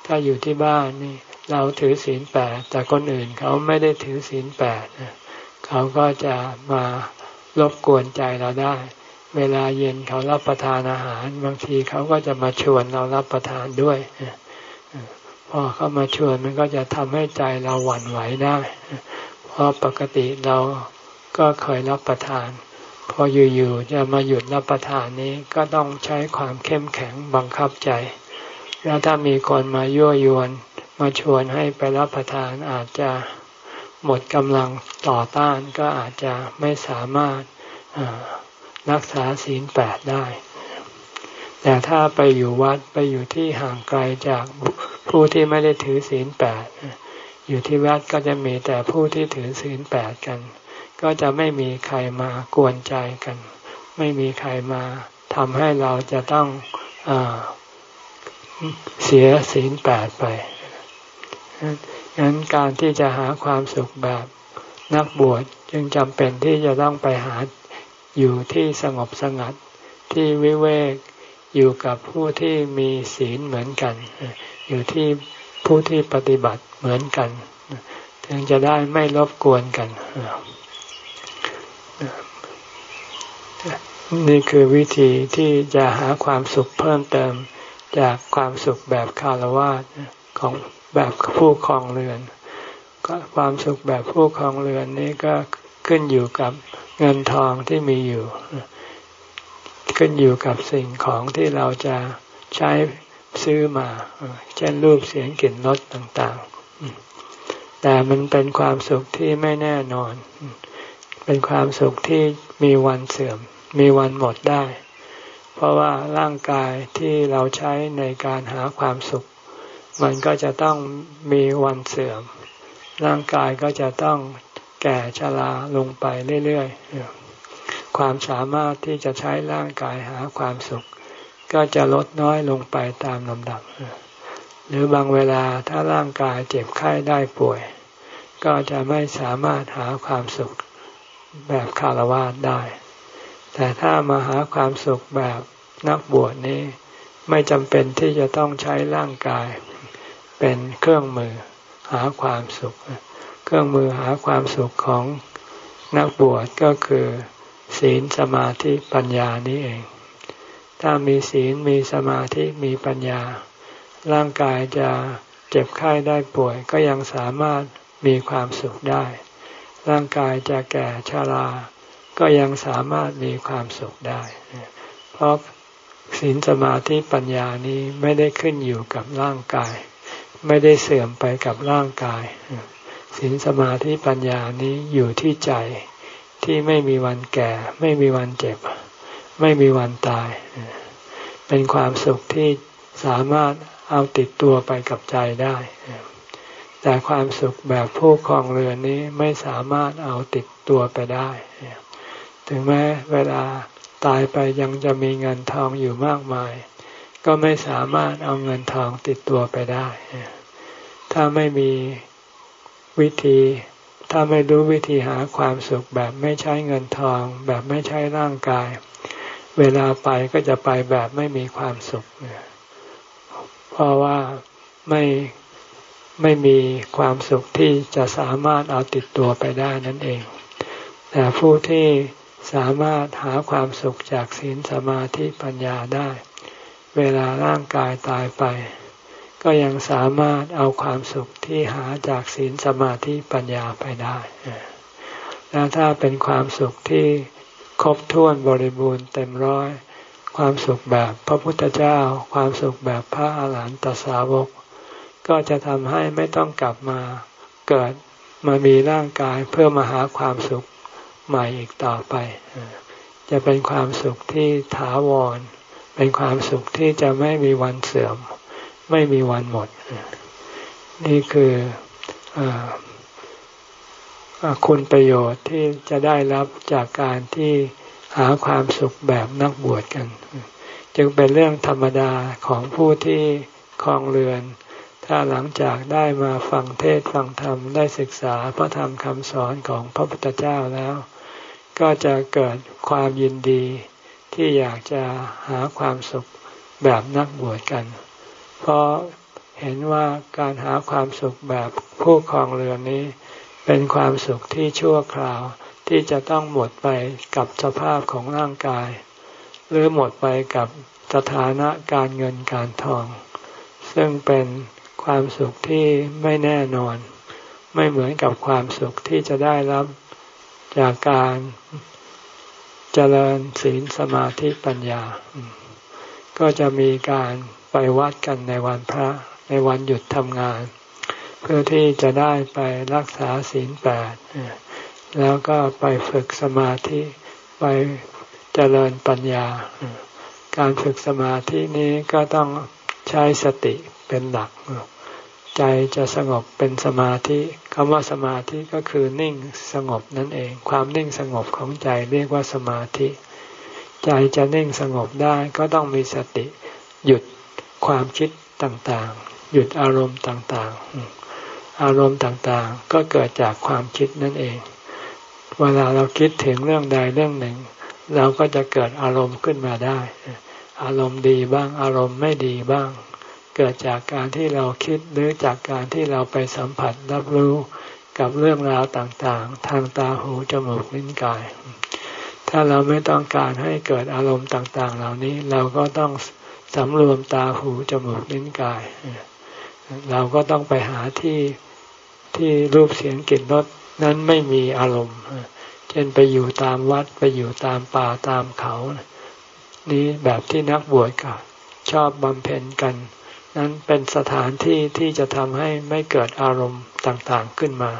ถ้าอยู่ที่บ้านนี่เราถือศีลแปดแต่คนอื่นเขาไม่ได้ถือศีลแปดเขาก็จะมารบกวนใจเราได้ เวลาเย็นเขารับประทานอาหาร บางทีเขาก็จะมาชวนเรารับประทานด้วยพอเขามาชวนมันก็จะทำให้ใจเราหวั่นไหวได้ เพราะปกติเราก็เคยรับประทาน พออยู่ๆจะมาหยุดรับประทานนี้ก็ต้องใช้ความเข้มแข็งบังคับใจ แล้วถ้ามีคนมายั่วยวน มาชวนให้ไปรับประทานอาจจะหมดกำลังต่อต้านก็อาจจะไม่สามารถ รักษาศีลแปดได้ แต่ถ้าไปอยู่วัดไปอยู่ที่ห่างไกลจากผู้ที่ไม่ได้ถือศีลแปดอยู่ที่วัดก็จะมีแต่ผู้ที่ถือศีลแปดกัน ก็จะไม่มีใครมากวนใจกัน ไม่มีใครมาทำให้เราจะต้องอเสียศีลแปดไปงั้นการที่จะหาความสุขแบบนักบวชจึงจำเป็นที่จะต้องไปหา อยู่ที่สงบสงัดที่วิเวกอยู่กับผู้ที่มีศีลเหมือนกัน อยู่ที่ผู้ที่ปฏิบัติเหมือนกันถึงจะได้ไม่รบกวนกันนี่คือวิธีที่จะหาความสุขเพิ่มเติมจากความสุขแบบคารวะของแบบผู้ครองเรือน ก็ความสุขแบบผู้ครองเรือนนี้ก็ ขึ้นอยู่กับเงินทองที่มีอยู่ ขึ้นอยู่กับสิ่งของที่เราจะใช้ซื้อมา เช่นรูปเสียงกลิ่นรสต่างๆ แต่มันเป็นความสุขที่ไม่แน่นอน เป็นความสุขที่มีวันเสื่อม มีวันหมดได้ เพราะว่าร่างกายที่เราใช้ในการหาความสุข มันก็จะต้องมีวันเสื่อม ร่างกายก็จะต้อง แก่ชราลงไปเรื่อยๆ ความสามารถที่จะใช้ร่างกายหาความสุข ก็จะลดน้อยลงไปตามลำดับ หรือบางเวลาถ้าร่างกายเจ็บไข้ได้ป่วย ก็จะไม่สามารถหาความสุขแบบคารวะได้ แต่ถ้ามาหาความสุขแบบนักบวชนี้ ไม่จำเป็นที่จะต้องใช้ร่างกาย เป็นเครื่องมือหาความสุข เครื่องมือหาความสุขของนักบวชก็คือ ศีลสมาธิปัญญานี้เอง ถ้ามีศีลมีสมาธิมีปัญญา ร่างกายจะเจ็บไข้ได้ป่วยก็ยังสามารถมีความสุขได้ ร่างกายจะแก่ชรา ก็ยังสามารถมีความสุขได้ เพเพราะศีลสมาธิปัญญานี้ไม่ได้ขึ้นอยู่กับร่างกาย ไม่ได้เสื่อมไปกับร่างกาย ศีลสมาธิปัญญานี้อยู่ที่ใจที่ไม่มีวันแก่ ไม่มีวันเจ็บ ไม่มีวันตาย เป็นความสุขที่สามารถเอาติดตัวไปกับใจได้ แต่ความสุขแบบผู้ครองเรือนนี้ไม่สามารถเอาติดตัวไปได้ ถึงแม้เวลาตายไปยังจะมีเงินทองอยู่มากมาย ก็ไม่สามารถเอาเงินทองติดตัวไปได้ ถ้าไม่มี วิธีถ้าไม่รู้วิธีหาความสุขแบบไม่ใช้เงินทอง แบบไม่ใช้ร่างกาย เวลาไปก็จะไปแบบไม่มีความสุข เพราะว่าไม่ไม่มีความสุขที่จะสามารถเอาติดตัวไปได้นั่นเอง แต่ผู้ที่สามารถหาความสุขจากศีลสมาธิปัญญาได้ เวลาร่างกายตายไป ก็ยังสามารถเอาความสุขที่หาจากศีลสมาธิปัญญาไปได้ และถ้าเป็นความสุขที่ครบถ้วนบริบูรณ์เต็มร้อย ความสุขแบบพระพุทธเจ้า ความสุขแบบพระอาหารหันตสาวก ก็จะทำให้ไม่ต้องกลับมาเกิดมามีร่างกายเพื่อมาหาความสุขใหม่อีกต่อไป จะเป็นความสุขที่ถาวร เป็นความสุขที่จะไม่มีวันเสื่อม ไม่มีวันหมด นี่คืออคุณประโยชน์ที่จะได้รับจากการที่หาความสุขแบบนักบวชกัน จึงเป็นเรื่องธรรมดาของผู้ที่คลองเรือน ถ้าหลังจากได้มาฟังเทศฟังธรรมได้ศึกษาพระธรรมคำสอนของพระพุทธเจ้าแล้ว ก็จะเกิดความยินดีที่อยากจะหาความสุขแบบนักบวชกัน เพราะเห็นว่าการหาความสุขแบบผู้ครองเรือนนี้ เป็นความสุขที่ชั่วคราวที่จะต้องหมดไปกับสภาพของร่างกาย หรือหมดไปกับสถานะการเงินการทอง ซึ่งเป็นความสุขที่ไม่แน่นอน ไม่เหมือนกับความสุขที่จะได้รับจากการเจริญศีลสมาธิปัญญา ก็จะมีการ ไปวัดกันในวันพระในวันหยุดทำงาน เพื่อที่จะได้ไปรักษาศีลแปดแล้วก็ไปฝึกสมาธิไปเจริญปัญญา การฝึกสมาธินี้ก็ต้องใช้สติเป็นหลัก ใจจะสงบเป็นสมาธิคำว่าสมาธิก็คือนิ่งสงบนั่นเอง ความนิ่งสงบของใจเรียกว่าสมาธิ ใจจะนิ่งสงบได้ก็ต้องมีสติหยุด ความคิดต่างๆ หยุดอารมณ์ต่างๆ อารมณ์ต่างๆ ก็เกิดจากความคิดนั่นเอง เวลาเราคิดถึงเรื่องใดเรื่องหนึ่ง เราก็จะเกิดอารมณ์ขึ้นมาได้ อารมณ์ดีบ้างอารมณ์ไม่ดีบ้าง เกิดจากการที่เราคิดหรือจากการที่เราไปสัมผัสรับรู้กับเรื่องราวต่างๆ ทางตาหูจมูกลิ้นกาย ถ้าเราไม่ต้องการให้เกิดอารมณ์ต่างๆ เหล่านี้เราก็ต้อง สำรวมตาหูจมูกลิ้นกาย เราก็ต้องไปหาที่ที่รูปเสียงกลิ่นรสนั้นไม่มีอารมณ์ เช่นไปอยู่ตามวัดไปอยู่ตามป่าตามเขา นี้แบบที่นักบวชก็ชอบบำเพ็ญกัน นั้นเป็นสถานที่ที่จะทำให้ไม่เกิดอารมณ์ต่างๆขึ้นมา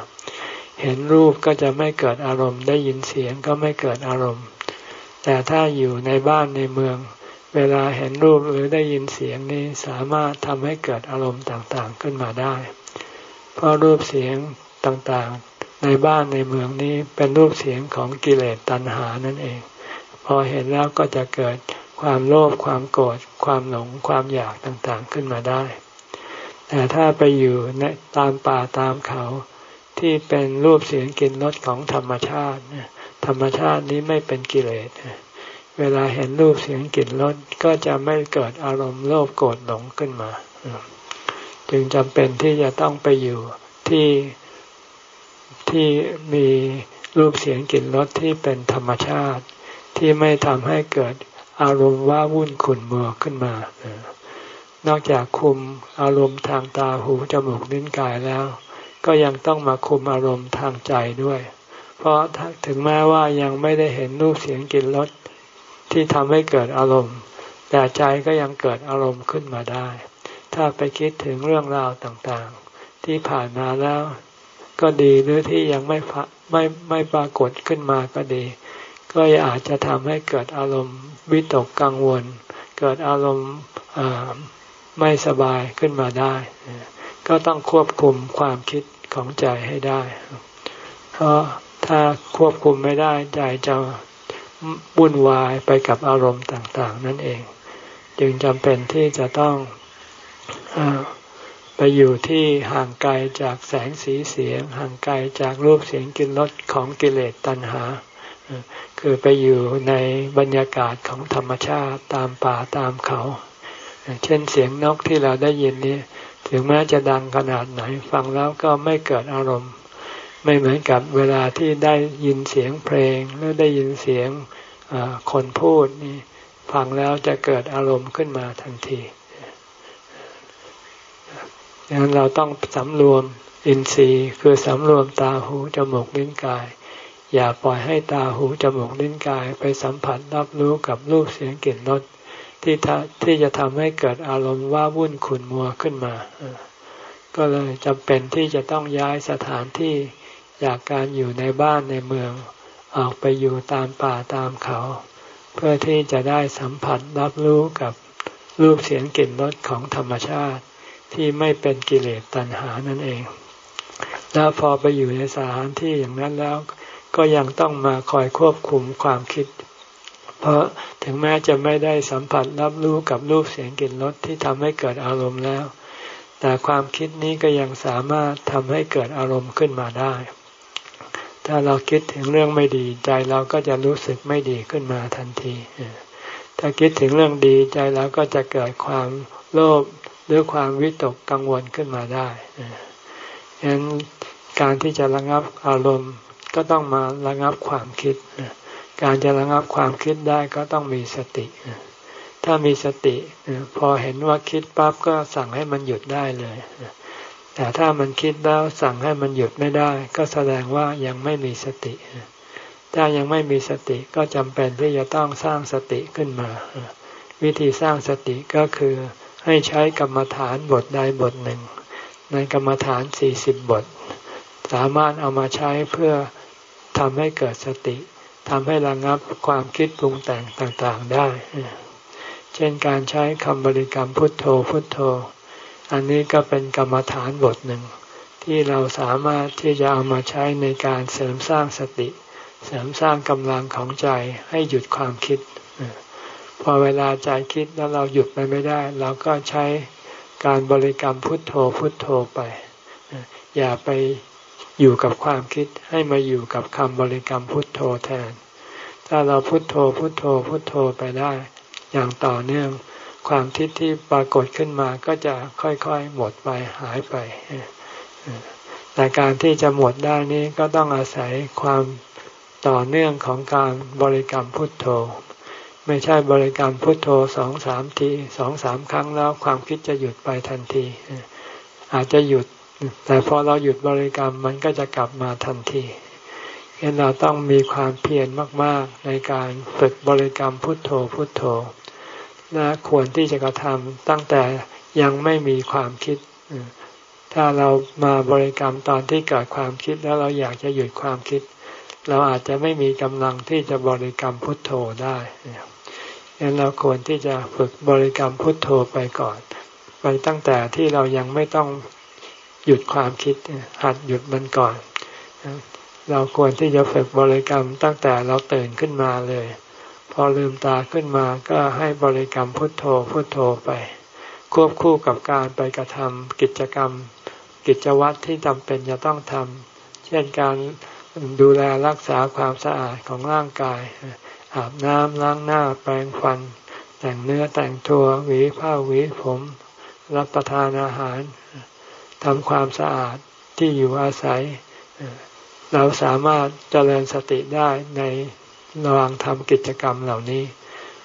เห็นรูปก็จะไม่เกิดอารมณ์ ได้ยินเสียงก็ไม่เกิดอารมณ์ แต่ถ้าอยู่ในบ้านในเมือง เวลาเห็นรูปหรือได้ยินเสียงนี้สามารถทำให้เกิดอารมณ์ต่างๆขึ้นมาได้ เพราะรูปเสียงต่างๆ ในบ้านในเมืองนี้เป็นรูปเสียงของกิเลสตัณหานั่นเอง พอเห็นแล้วก็จะเกิดความโลภความโกรธความหลงความอยากต่างๆขึ้นมาได้ แต่ถ้าไปอยู่ในตามป่าตามเขาที่เป็นรูปเสียงกลิ่นรสของธรรมชาติธรรมชาตินี้ไม่เป็นกิเลส เวลาเห็นรูปเสียงกลิ่นรสก็จะไม่เกิดอารมณ์โลภโกรธหลงขึ้นมา จึงจำเป็นที่จะต้องไปอยู่ที่ที่มีรูปเสียงกลิ่นรสที่เป็นธรรมชาติที่ไม่ทำให้เกิดอารมณ์ว่าวุ่นขุ่นมัวขึ้นมา นอกจากคุมอารมณ์ทางตาหูจมูกลิ้นกายแล้ว ก็ยังต้องมาคุมอารมณ์ทางใจด้วย เพราะถึงแม้ว่ายังไม่ได้เห็นรูปเสียงกลิ่นรส ที่ทำให้เกิดอารมณ์ แต่ใจก็ยังเกิดอารมณ์ขึ้นมาได้ ถ้าไปคิดถึงเรื่องราวต่างๆ ที่ผ่านมาแล้ว ก็ดีหรือที่ยังไม่ไม่ไม่ปรากฏขึ้นมาก็ดี ก็อาจจะทำให้เกิดอารมณ์วิตกกังวล เกิดอารมณ์ไม่สบายขึ้นมาได้ ก็ต้องควบคุมความคิดของใจให้ได้ เพราะถ้าควบคุมไม่ได้ใจจะ วุ่นวายไปกับอารมณ์ต่าง ๆ นั่นเอง จึงจำเป็นที่จะต้องอไปอยู่ที่ห่างไกลจากแสงสีเสียง ห่างไกลจากรูปเสียงกลิ่นรสของกิเลสตัณหา คือไปอยู่ในบรรยากาศของธรรมชาติตามป่าตามเขา เช่นเสียงนกที่เราได้ยินนี้ ถึงแม้จะดังขนาดไหนฟังแล้วก็ไม่เกิดอารมณ์ ไม่เหมือนกับเวลาที่ได้ยินเสียงเพลงหรือได้ยินเสียงคนพูดนี่ฟังแล้วจะเกิดอารมณ์ขึ้นมาทันทีดังนั้นเราต้องสำรวมอินทรีย์คือสำรวมตาหูจมูกลิ้นกาย อย่าปล่อยให้ตาหูจมูกลิ้นกาย ไปสัมผัสรับรู้กับรูปเสียงกลิ่นรสที่ที่จะทำให้เกิดอารมณ์ว่าวุ่นขุนมัวขึ้นมา ก็เลยจำเป็นที่จะต้องย้ายสถานที่ จากการอยู่ในบ้านในเมือง ออกไปอยู่ตามป่าตามเขา เพื่อที่จะได้สัมผัสรับรู้กับรูปเสียงกลิ่นรสของธรรมชาติที่ไม่เป็นกิเลสตัณหานั่นเอง แล้วพอไปอยู่ในสถานที่อย่างนั้นแล้ว ก็ยังต้องมาคอยควบคุมความคิด เพราะถึงแม้จะไม่ได้สัมผัสรับรู้กับรูปเสียงกลิ่นรสที่ทำให้เกิดอารมณ์แล้ว แต่ความคิดนี้ก็ยังสามารถทำให้เกิดอารมณ์ขึ้นมาได้ ถ้าเราคิดถึงเรื่องไม่ดี ใจเราก็จะรู้สึกไม่ดีขึ้นมาทันที ถ้าคิดถึงเรื่องดีใจเราก็จะเกิดความโลภหรือความวิตกกังวลขึ้นมาได้ฉะนั้นการที่จะระงับอารมณ์ก็ต้องมาระงับความคิด การจะระงับความคิดได้ก็ต้องมีสติ ถ้ามีสติพอเห็นว่าคิดปั๊บก็สั่งให้มันหยุดได้เลย แต่ถ้ามันคิดแล้วสั่งให้มันหยุดไม่ได้ ก็แสดงว่ายังไม่มีสติ ถ้ายังไม่มีสติก็จำเป็นที่จะต้องสร้างสติขึ้นมา วิธีสร้างสติก็คือให้ใช้กรรมฐานบทใดบทหนึ่ง ในกรรมฐานสี่สิบบท สามารถเอามาใช้เพื่อทำให้เกิดสติทำให้ระงับความคิดปรุงแต่งต่างๆได้ เช่นการใช้คำบริกรรมพุทโธพุทโธ อันนี้ก็เป็นกรรมฐานบทหนึ่ง ที่เราสามารถที่จะเอามาใช้ในการเสริมสร้างสติ เสริมสร้างกำลังของใจให้หยุดความคิด พอเวลาใจคิดแล้วเราหยุดมันไม่ได้ เราก็ใช้การบริกรรมพุทโธพุทโธไป อย่าไปอยู่กับความคิดให้มาอยู่กับคำบริกรรมพุทโธแทน ถ้าเราพุทโธพุทโธพุทโธไปได้ อย่างต่อเนื่อง ความคิดที่ปรากฏขึ้นมาก็จะค่อยๆหมดไปหายไป แต่การที่จะหมดได้นี้ก็ต้องอาศัยความต่อเนื่องของการบริกรรมพุทโธ ไม่ใช่บริกรรมพุทโธสองสามทีสองสามครั้งแล้วความคิดจะหยุดไปทันที อาจจะหยุด แต่พอเราหยุดบริกรรมมันก็จะกลับมาทันทีเห็นเราต้องมีความเพียรมาก ๆ ในการฝึกบริกรรมพุทโธพุทโธ และควรที่จะกระทำตั้งแต่ยังไม่มีความคิด ถ้าเรามาบริกรรมตอนที่เกิดความคิดแล้วเราอยากจะหยุดความคิด เราอาจจะไม่มีกำลังที่จะบริกรรมพุทโธได้ฉะนั้นเราควรที่จะฝึกบริกรรมพุทโธไปก่อน ไปตั้งแต่ที่เรายังไม่ต้องหยุดความคิดหัดหยุดมันก่อน เราควรที่จะฝึกบริกรรมตั้งแต่เราตื่นขึ้นมาเลย พอลืมตาขึ้นมาก็ให้บริกรรมพุทโธพุทโธไป ควบคู่กับการไปกระทำกิจกรรม กิจวัตรที่จำเป็นจะต้องทำเช่นการดูแลรักษาความสะอาดของร่างกาย อาบน้ำล้างหน้าแปรงฟัน แต่งเนื้อแต่งตัวหวีผ้าหวีผม รับประทานอาหารทำความสะอาดที่อยู่อาศัย เราสามารถเจริญสติได้ใน ระว่างทำกิจกรรมเหล่านี้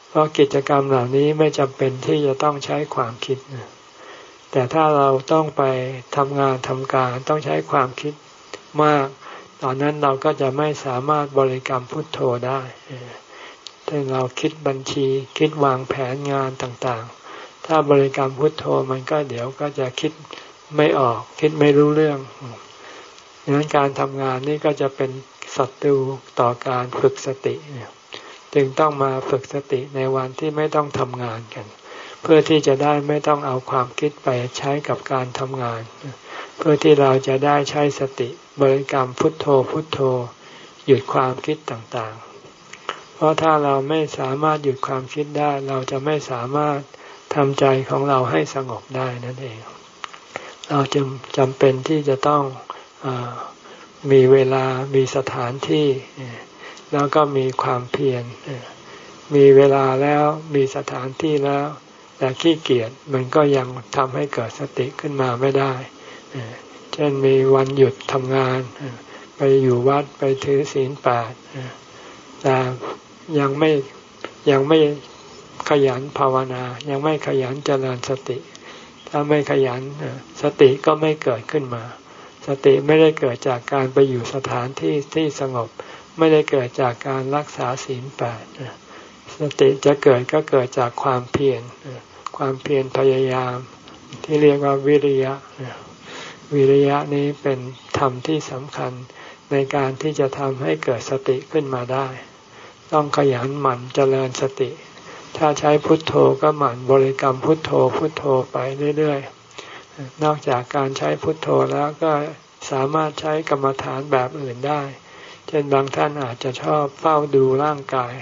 เพราะกิจกรรมเหล่านี้ไม่จำเป็นที่จะต้องใช้ความคิด แต่ถ้าเราต้องไปทำงานทำการต้องใช้ความคิดมาก ตอนนั้นเราก็จะไม่สามารถบริกรรมพุทโธได้ถ้ช่นเราคิดบัญชีคิดวางแผนงานต่างๆ ถ้าบริกรรมพุทโธมันก็เดี๋ยวก็จะคิดไม่ออก คิดไม่รู้เรื่องดังนั้นการทำงานนี่ก็จะเป็น ศัตรูต่อการฝึกสติ จึงต้องมาฝึกสติในวันที่ไม่ต้องทำงานกัน เพื่อที่จะได้ไม่ต้องเอาความคิดไปใช้กับการทำงาน เพื่อที่เราจะได้ใช้สติบริกรรมพุทโธพุทโธ หยุดความคิดต่างๆ เพราะถ้าเราไม่สามารถหยุดความคิดได้ เราจะไม่สามารถทำใจของเราให้สงบได้นั่นเอง เราจึงจำเป็นที่จะต้องอ มีเวลามีสถานที่ แล้วก็มีความเพียรมีเวลาแล้วมีสถานที่แล้ว แต่ขี้เกียจมันก็ยังทำให้เกิดสติขึ้นมาไม่ได้เช่นมีวันหยุดทำงาน ไปอยู่วัดไปถือศีลแปดแต่ยังไม่ยังไม่ขยันภาวนา ยังไม่ขยันเจริญสติ ถ้าไม่ขยันสติก็ไม่เกิดขึ้นมา สติไม่ได้เกิดจากการไปอยู่สถานที่ที่สงบ ไม่ได้เกิดจากการรักษาศีลแปดสติจะเกิดก็เกิดจากความเพียรความเพียรพยายาม ที่เรียกว่าวิริยะวิริยะนี้เป็นธรรมที่สำคัญในการที่จะทำให้เกิดสติขึ้นมาได้ ต้องขยันหมั่นเจริญสติ ถ้าใช้พุทโธก็หมั่นบริกรรมพุทโธพุทโธไปเรื่อยๆ นอกจากการใช้พุทโธแล้วก็สามารถใช้กรรมฐานแบบอื่นได้ เช่นบางท่านอาจจะชอบเฝ้าดูร่างกาย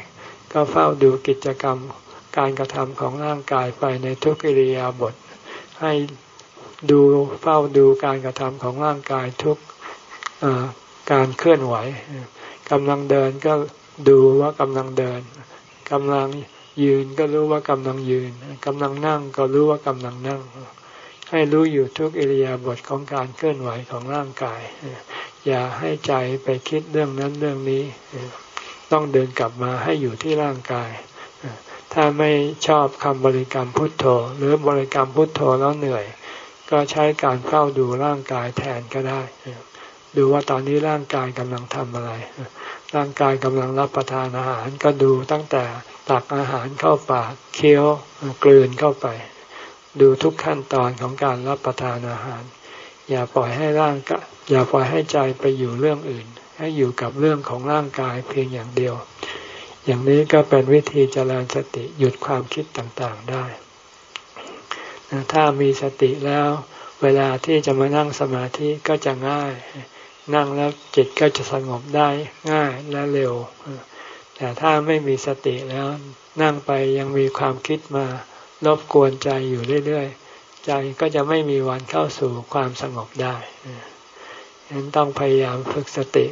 ก็เฝ้าดูกิจกรรมการกระทำของร่างกายไปในทุกกิริยาบท ให้ดูเฝ้าดูการกระทำของร่างกายทุกการเคลื่อนไหวกำลังเดินก็ดูว่ากำลังเดินกำลังยืนก็รู้ว่ากำลังยืนกำลังนั่งก็รู้ว่ากำลังนั่ง ให้รู้อยู่ทุกอิริยาบถของการเคลื่อนไหวของร่างกาย อย่าให้ใจไปคิดเรื่องนั้นเรื่องนี้ ต้องเดินกลับมาให้อยู่ที่ร่างกาย ถ้าไม่ชอบคำบริกรรมพุทโธ หรือบริกรรมพุทโธแล้วเหนื่อย ก็ใช้การเฝ้าดูร่างกายแทนก็ได้ ดูว่าตอนนี้ร่างกายกำลังทำอะไร ร่างกายกำลังรับประทานอาหารก็ดูตั้งแต่ตักอาหารเข้าปากเคี้ยวกลืนเข้าไป ดูทุกขั้นตอนของการรับประทานอาหาร อย่าปล่อยให้ร่างกายอย่าปล่อยให้ใจไปอยู่เรื่องอื่น ให้อยู่กับเรื่องของร่างกายเพียงอย่างเดียว อย่างนี้ก็เป็นวิธีเจริญสติหยุดความคิดต่างๆได้ ถ้ามีสติแล้ว เวลาที่จะมานั่งสมาธิก็จะง่าย นั่งแล้วจิตก็จะสงบได้ง่ายและเร็ว แต่ถ้าไม่มีสติแล้วนั่งไปยังมีความคิดมา รบกวนใจอยู่เรื่อยๆ ใจก็จะไม่มีวันเข้าสู่ความสงบได้ฉะนั้นต้องพยายามฝึกสติ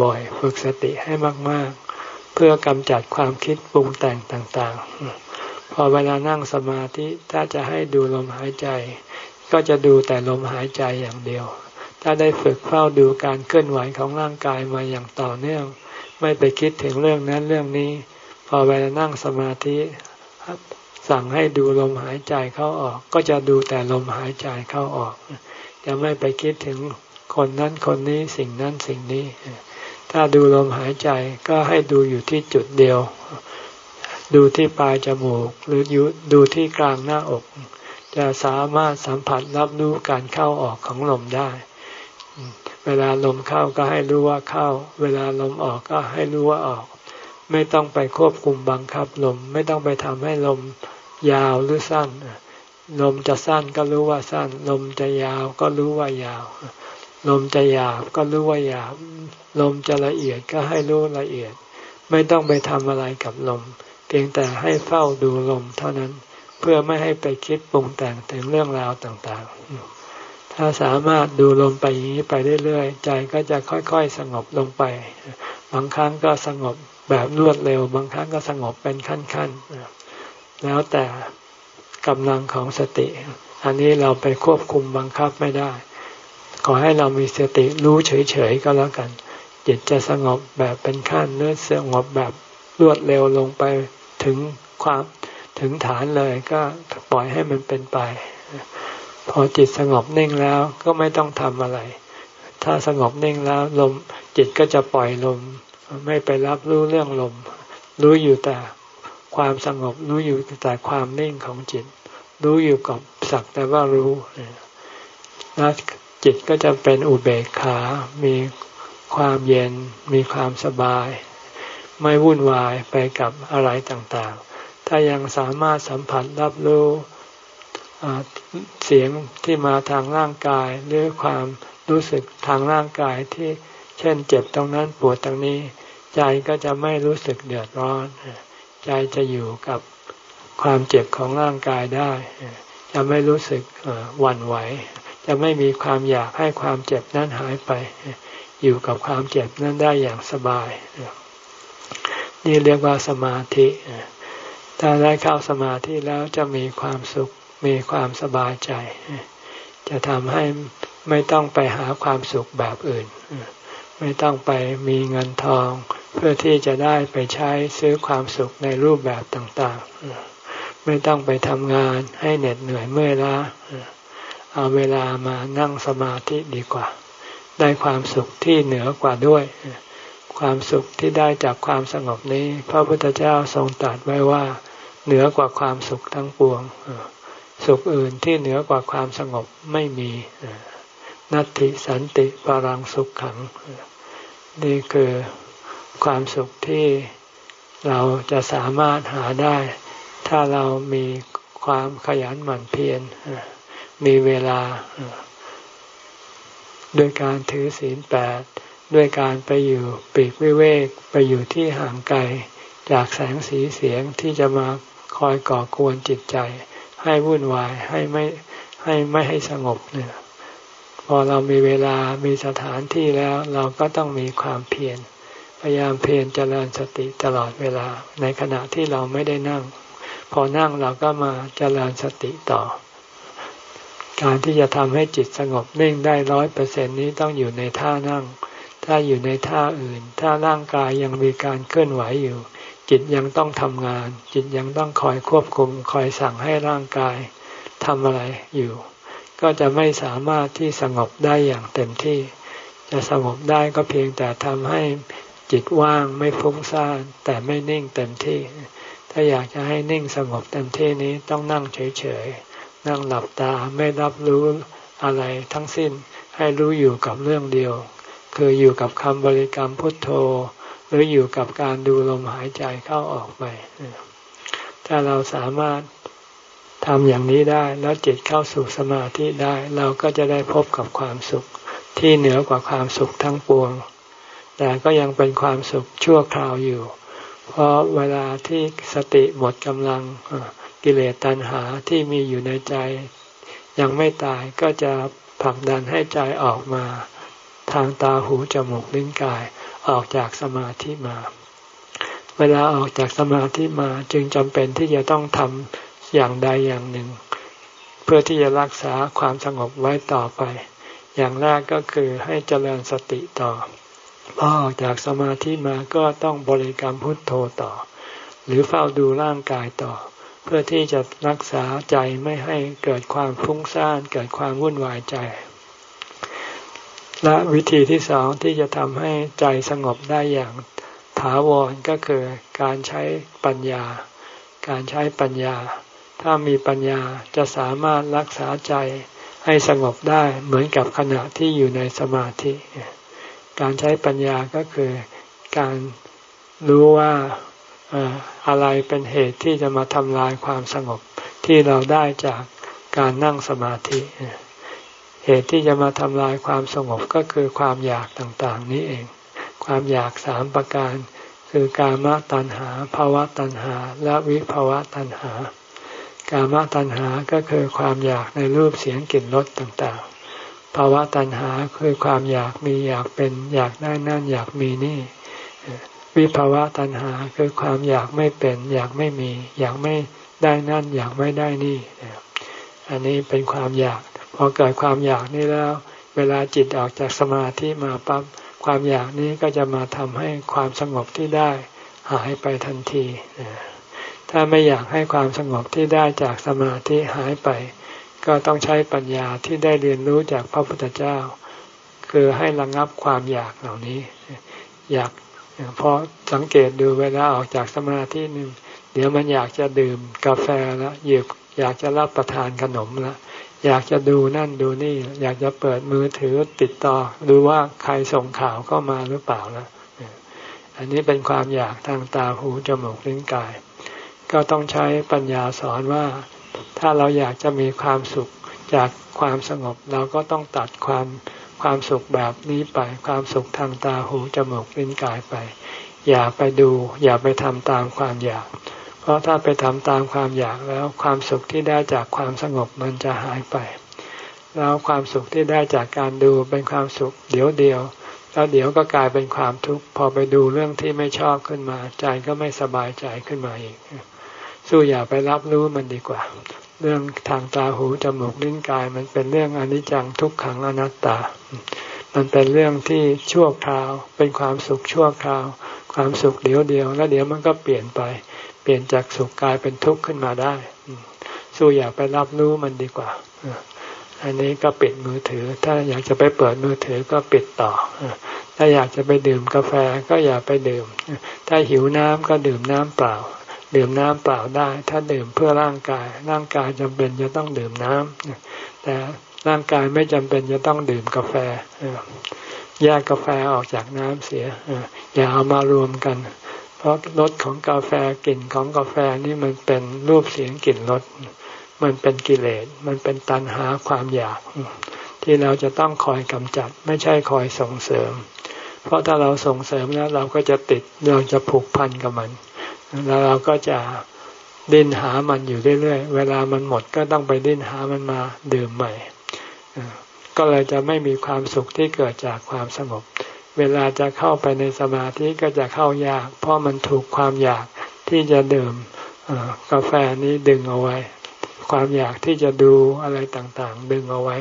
บ่อยๆ ฝึกสติให้มากๆ เพื่อกำจัดความคิดปรุงแต่งต่างๆ พอเวลานั่งสมาธิถ้าจะให้ดูลมหายใจ ก็จะดูแต่ลมหายใจอย่างเดียว ถ้าได้ฝึกเฝ้าดูการเคลื่อนไหวของร่างกายมาอย่างต่อเนื่อง ไม่ไปคิดถึงเรื่องนั้นเรื่องนี้ พอเวลานั่งสมาธิ สั่งให้ดูลมหายใจเข้าออก ก็จะดูแต่ลมหายใจเข้าออก จะไม่ไปคิดถึงคนนั้นคนนี้สิ่งนั้นสิ่งนี้ ถ้าดูลมหายใจก็ให้ดูอยู่ที่จุดเดียว ดูที่ปลายจมูก หรือยู่ดูที่กลางหน้าอก จะสามารถสัมผัสรับรู้การเข้าออกของลมได้ เวลาลมเข้าก็ให้รู้ว่าเข้า เวลาลมออกก็ให้รู้ว่าออก ไม่ต้องไปควบคุมบังคับลม ไม่ต้องไปทำให้ลม ยาวหรือสั้น ลมจะสั้นก็รู้ว่าสั้น ลมจะยาวก็รู้ว่ายาว ลมจะหยาบก็รู้ว่าหยาบ ลมจะละเอียดก็ให้รู้ละเอียด ไม่ต้องไปทำอะไรกับลม เพียงแต่ให้เฝ้าดูลมเท่านั้น เพื่อไม่ให้ไปคิดปรุงแต่งถึงเรื่องราวต่างๆ ถ้าสามารถดูลมไปอย่างนี้ไปเรื่อยๆ ใจก็จะค่อยๆ สงบลงไป บางครั้งก็สงบแบบรวดเร็ว บางครั้งก็สงบเป็นขั้นๆ แล้วแต่กำลังของสติ อันนี้เราไปควบคุมบังคับไม่ได้ ขอให้เรามีสติรู้เฉยๆก็แล้วกัน จิตจะสงบแบบเป็นขั้นเนื้อสงบแบบรวดเร็วลงไปถึงความถึงฐานเลยก็ปล่อยให้มันเป็นไป พอจิตสงบนิ่งแล้วก็ไม่ต้องทำอะไร ถ้าสงบนิ่งแล้วลมจิตก็จะปล่อยลม ไม่ไปรับรู้เรื่องลม รู้อยู่แต่ ความสงบรู้อยู่แต่ความนิ่งของจิต รู้อยู่กับสักแต่ว่ารู้แล้วจิตก็จะเป็นอุเบกขา มีความเย็น มีความสบาย ไม่วุ่นวายไปกับอะไรต่างๆ ถ้ายังสามารถสัมผัสรับรู้เสียงที่มาทางร่างกาย หรือความรู้สึกทางร่างกายที่เช่นเจ็บตรงนั้นปวดตรงนี้ ใจก็จะไม่รู้สึกเดือดร้อน ใจจะอยู่กับความเจ็บของร่างกายได้ จะไม่รู้สึกหวั่นไหว จะไม่มีความอยากให้ความเจ็บนั้นหายไป อยู่กับความเจ็บนั้นได้อย่างสบาย นี่เรียกว่าสมาธิ ถ้าได้เข้าสมาธิแล้วจะมีความสุข มีความสบายใจ จะทำให้ไม่ต้องไปหาความสุขแบบอื่น ไม่ต้องไปมีเงินทอง เพื่อที่จะได้ไปใช้ซื้อความสุขในรูปแบบต่างๆ ไม่ต้องไปทำงานให้เหน็ดเหนื่อยเมื่อยล้าเอาเวลามานั่งสมาธิดีกว่า ได้ความสุขที่เหนือกว่าด้วย ความสุขที่ได้จากความสงบนี้ พระพุทธเจ้าทรงตรัสไว้ว่า เหนือกว่าความสุขทั้งปวง สุขอื่นที่เหนือกว่าความสงบไม่มีนัตติสันติปรังสุขขังนี่คือ ความสุขที่เราจะสามารถหาได้ ถ้าเรามีความขยันหมั่นเพียรมีเวลาด้วยการถือศีลแปดด้วยการไปอยู่ปีกวิเวกไปอยู่ที่ห่างไกลจากแสงสีเสียงที่จะมาคอยก่อกวนจิตใจ ให้วุ่นวายให้ไม่ให้ไม่ให้สงบเนี่ยพอเรามีเวลามีสถานที่แล้วเราก็ต้องมีความเพียร พยายามเพียรเจริญสติตลอดเวลา ในขณะที่เราไม่ได้นั่ง พอนั่งเราก็มาเจริญสติต่อ การที่จะทำให้จิตสงบนิ่งได้ร้อยเปอร์เซ็นนี้ต้องอยู่ในท่านั่ง ถ้าอยู่ในท่าอื่น ถ้าร่างกายยังมีการเคลื่อนไหวอยู่ จิตยังต้องทำงาน จิตยังต้องคอยควบคุม คอยสั่งให้ร่างกายทำอะไรอยู่ ก็จะไม่สามารถที่สงบได้อย่างเต็มที่ จะสงบได้ก็เพียงแต่ทำให้ จิตว่างไม่ฟุ้งซ่านแต่ไม่นิ่งเต็มที่ ถ้าอยากจะให้นิ่งสงบเต็มที่นี้ต้องนั่งเฉยๆ นั่งหลับตาไม่รับรู้อะไรทั้งสิ้นให้รู้อยู่กับเรื่องเดียว คืออยู่กับคำบริกรรมพุทโธ หรืออยู่กับการดูลมหายใจเข้าออกไป ถ้าเราสามารถทำอย่างนี้ได้แล้วจิตเข้าสู่สมาธิได้ เราก็จะได้พบกับความสุขที่เหนือกว่าความสุขทั้งปวง แต่ก็ยังเป็นความสุขชั่วคราวอยู่ เพราะเวลาที่สติหมดกำลังกิเลสตัณหาที่มีอยู่ในใจ ยังไม่ตายก็จะผลักดันให้ใจออกมา ทางตาหูจมูกลิ้นกายออกจากสมาธิมา เวลาออกจากสมาธิมาจึงจำเป็นที่จะต้องทำอย่างใดอย่างหนึ่ง เพื่อที่จะรักษาความสงบไว้ต่อไป อย่างแรกก็คือให้เจริญสติต่อ พอออกจากสมาธิมาก็ต้องบริกรรมพุทโธต่อ หรือเฝ้าดูร่างกายต่อ เพื่อที่จะรักษาใจไม่ให้เกิดความฟุ้งซ่านเกิดความวุ่นวายใจ และวิธีที่สองที่จะทำให้ใจสงบได้อย่างถาวรก็คือการใช้ปัญญา การใช้ปัญญา ถ้ามีปัญญาจะสามารถรักษาใจให้สงบได้เหมือนกับขณะที่อยู่ในสมาธิ การใช้ปัญญาก็คือการรู้ว่าอะไรเป็นเหตุที่จะมาทำลายความสงบที่เราได้จากการนั่งสมาธิ เหตุที่จะมาทำลายความสงบก็คือความอยากต่างๆ นี้เอง ความอยากสามประการ คือกามตัณหาภาวะตัณหา และวิภาวะตัณหา กามตัณหาก็คือความอยากในรูปเสียงกลิ่นรสต่างๆ ภาวะตัณหาคือความอยากมีอยากเป็น อยากได้นั่นอยากมีนี่ วิภาวะตัณหาคือความอยากไม่เป็น อยากไม่มี อยากไม่ได้นั่นอยากไม่ได้นี่ อันนี้เป็นความอยาก พอเกิดความอยากนี้แล้ว เวลาจิตออกจากสมาธิมาปั๊บความอยากนี้ก็จะมาทำให้ความสงบที่ได้หายไปทันที ถ้าไม่อยากให้ความสงบที่ได้จากสมาธิหายไป ก็ต้องใช้ปัญญาที่ได้เรียนรู้จากพระพุทธเจ้า คือให้ระงงับความอยากเหล่านี้ อยากพอสังเกตดูเวลาออกจากสมาธิหนึ่งเดี๋ยวมันอยากจะดื่มกาแฟแล้วอยากอยากจะรับประทานขนมล้วอยากจะดูนั่นดูนี่ อยากจะเปิดมือถือติดต่อ ดูว่าใครส่งข่าวเข้ามาหรือเปล่านะอันนี้เป็นความอยากทางตาหูจมูกลิ้นกาย ก็ต้องใช้ปัญญาสอนว่า ถ้าเราอยากจะมีความสุขจากความสงบ เราก็ต้องตัดความความสุขแบบนี้ไป ความสุขทางตาหูจมูกลิ้นกายไป อย่าไปดู อย่าไปทำตามความอยาก เพราะถ้าไปทำตามความอยากแล้วความสุขที่ได้จากความสงบมันจะหายไป แล้วความสุขที่ได้จากการดูเป็นความสุขเดี๋ยวเดียวแล้วเดี๋ยวก็กลายเป็นความทุกข์พอไปดูเรื่องที่ไม่ชอบขึ้นมา ใจก็ไม่สบายใจขึ้นมาอีก สู้อย่าไปรับรู้มันดีกว่า เรื่องทางตาหูจมูกลิ้นกาย มันเป็นเรื่องอนิจจังทุกขังอนัตตา มันเป็นเรื่องที่ชั่วคราว เป็นความสุขชั่วคราว ความสุขเดียวเดียว แล้วเดี๋ยวมันก็เปลี่ยนไป เปลี่ยนจากสุขกลายเป็นทุกข์ขึ้นมาได้ สู้อย่าไปรับรู้มันดีกว่า อันนี้ก็ปิดมือถือ ถ้าอยากจะไปเปิดมือถือก็ปิดต่อถ้าอยากจะไปดื่มกาแฟก็อย่าไปดื่ม ถ้าหิวน้ำก็ดื่มน้ำเปล่า ดื่มน้ำเปล่าได้ ถ้าดื่มเพื่อร่างกาย ร่างกายจำเป็นจะต้องดื่มน้ำแต่ร่างกายไม่จำเป็นจะต้องดื่มกาแฟแยกกาแฟออกจากน้ำเสียอย่าเอามารวมกัน เพราะรสของกาแฟกลิ่นของกาแฟนี่มันเป็นรูปเสียงกลิ่นรสมันเป็นกิเลส มันเป็นตัณหาความอยาก ที่เราจะต้องคอยกำจัด ไม่ใช่คอยส่งเสริม เพราะถ้าเราส่งเสริมแล้วเราก็จะติดเราจะผูกพันกับมัน แล้วเราก็จะดิ้นหามันอยู่เรื่อยๆ เวลามันหมดก็ต้องไปดิ้นหามันมาดื่มใหม่ ก็เลยจะไม่มีความสุขที่เกิดจากความสงบ เวลาจะเข้าไปในสมาธิก็จะเข้ายาก เพราะมันถูกความอยากที่จะดื่มกาแฟนี้ดึงเอาไว้ ความอยากที่จะดูอะไรต่างๆ ดึงเอาไว้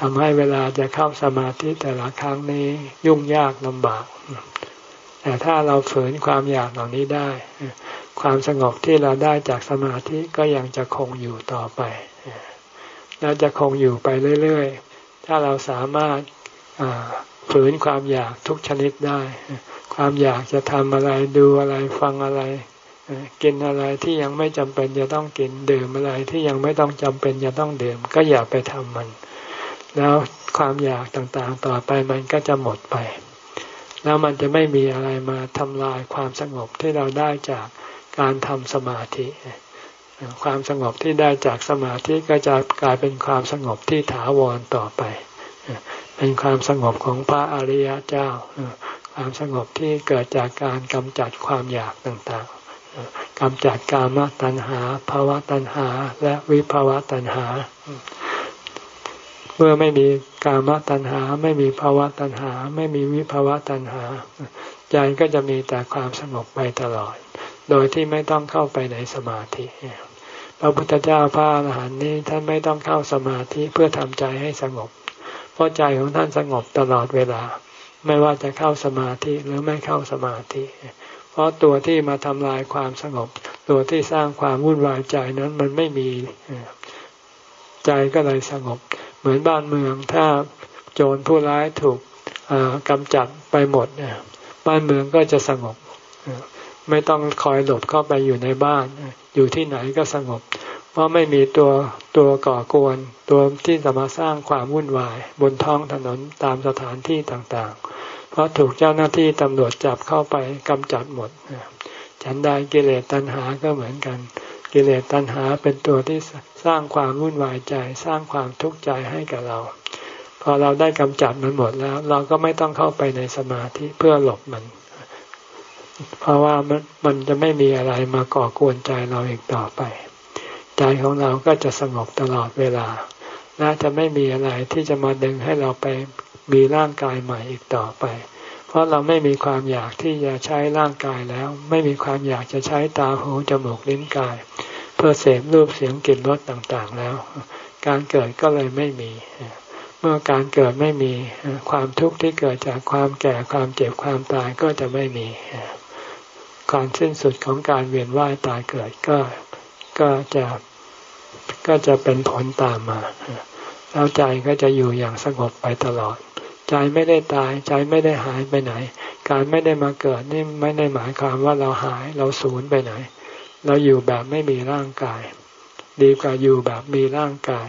ทำให้เวลาจะเข้าสมาธิแต่ละครั้งนี้ยุ่งยากลำบาก แต่ถ้าเราฝืนความอยากเหล่านี้ได้ ความสงบที่เราได้จากสมาธิก็ยังจะคงอยู่ต่อไปแล้วจะคงอยู่ไปเรื่อยๆ ถ้าเราสามารถฝืนความอยากทุกชนิดได้ ความอยากจะทำอะไรดูอะไรฟังอะไร กินอะไรที่ยังไม่จำเป็นจะต้องกินดื่มอะไรที่ยังไม่ต้องจำเป็นจะต้องดื่ม ก็อย่าไปทำมัน แล้วความอยากต่างๆ ต่อไปมันก็จะหมดไป แล้วมันจะไม่มีอะไรมาทำลายความสงบที่เราได้จากการทำสมาธิ ความสงบที่ได้จากสมาธิก็จะกลายเป็นความสงบที่ถาวรต่อไป เป็นความสงบของพระอริยเจ้า ความสงบที่เกิดจากการกำจัดความอยากต่างๆกำจัดกามตัณหาภาวะตัณหา และวิภาวะตัณหา เมื่อไม่มีกามตัณหา ไม่มีภาวะตัณหา ไม่มีวิภาวะตัณหา ใจก็จะมีแต่ความสงบไปตลอด โดยที่ไม่ต้องเข้าไปในสมาธิ พระพุทธเจ้าพระอรหันต์นี้ท่านไม่ต้องเข้าสมาธิเพื่อทำใจให้สงบ เพราะใจของท่านสงบตลอดเวลา ไม่ว่าจะเข้าสมาธิหรือไม่เข้าสมาธิ เพราะตัวที่มาทำลายความสงบ ตัวที่สร้างความวุ่นวายใจนั้นมันไม่มี ใจก็เลยสงบ เหมือนบ้านเมืองถ้าโจรผู้ร้ายถูกกำจัดไปหมดบ้านเมืองก็จะสงบ ไม่ต้องคอยหลบเข้าไปอยู่ในบ้าน อยู่ที่ไหนก็สงบ เพราะไม่มีตัวตัวก่อกวน ตัวที่จะมาสร้างความวุ่นวาย บนท้องถนนตามสถานที่ต่างๆ เพราะถูกเจ้าหน้าที่ตำรวจจับเข้าไปกำจัดหมดฉันใดกิเลสตัณหาก็เหมือนกัน กิเลสตัณหาเป็นตัวที่ สร้างความวุ่นวายใจ สร้างความทุกข์ใจให้กับเรา พอเราได้กำจัดมันหมดแล้ว เราก็ไม่ต้องเข้าไปในสมาธิเพื่อหลบมัน เพราะว่ามันมันจะไม่มีอะไรมาก่อกวนใจเราอีกต่อไป ใจของเราก็จะสงบตลอดเวลาและจะไม่มีอะไรที่จะมาดึงให้เราไปมีร่างกายใหม่อีกต่อไป เพราะเราไม่มีความอยากที่จะใช้ร่างกายแล้ว ไม่มีความอยากจะใช้ตาหูจมูกลิ้นกาย เพื่อเสพรูปเสียงกลิ่นรสต่างๆแล้ว การเกิดก็เลยไม่มี เมื่อการเกิดไม่มีความทุกข์ที่เกิดจากความแก่ความเจ็บความตายก็จะไม่มีการสิ้นสุดของการเวียนว่ายตายเกิดก็ก็จะก็จะเป็นผลตามมาแล้วใจก็จะอยู่อย่างสงบไปตลอด ใจไม่ได้ตายใจไม่ได้หายไปไหน การไม่ได้มาเกิดนี่ไม่ได้หมายความว่าเราหายเราสูญไปไหน เราอยู่แบบไม่มีร่างกาย ดีกว่าอยู่แบบมีร่างกาย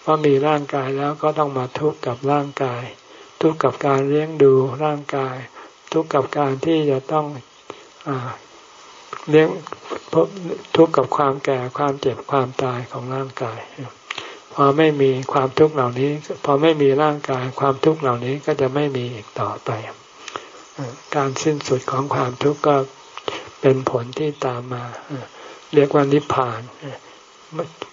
เพราะมีร่างกายแล้วก็ต้องมาทุกข์กับร่างกาย ทุกข์กับการเลี้ยงดูร่างกาย ทุกข์กับการที่จะต้องอเลี้ยงทุกข์กับความแก่ความเจ็บความตายของร่างกาย พอไม่มีความทุกข์เหล่านี้ พอไม่มีร่างกายความทุกข์เหล่านี้ก็จะไม่มีอีกต่อไป การสิ้นสุดของความทุกข์ก็ เป็นผลที่ตามมา เรียกว่านิพพาน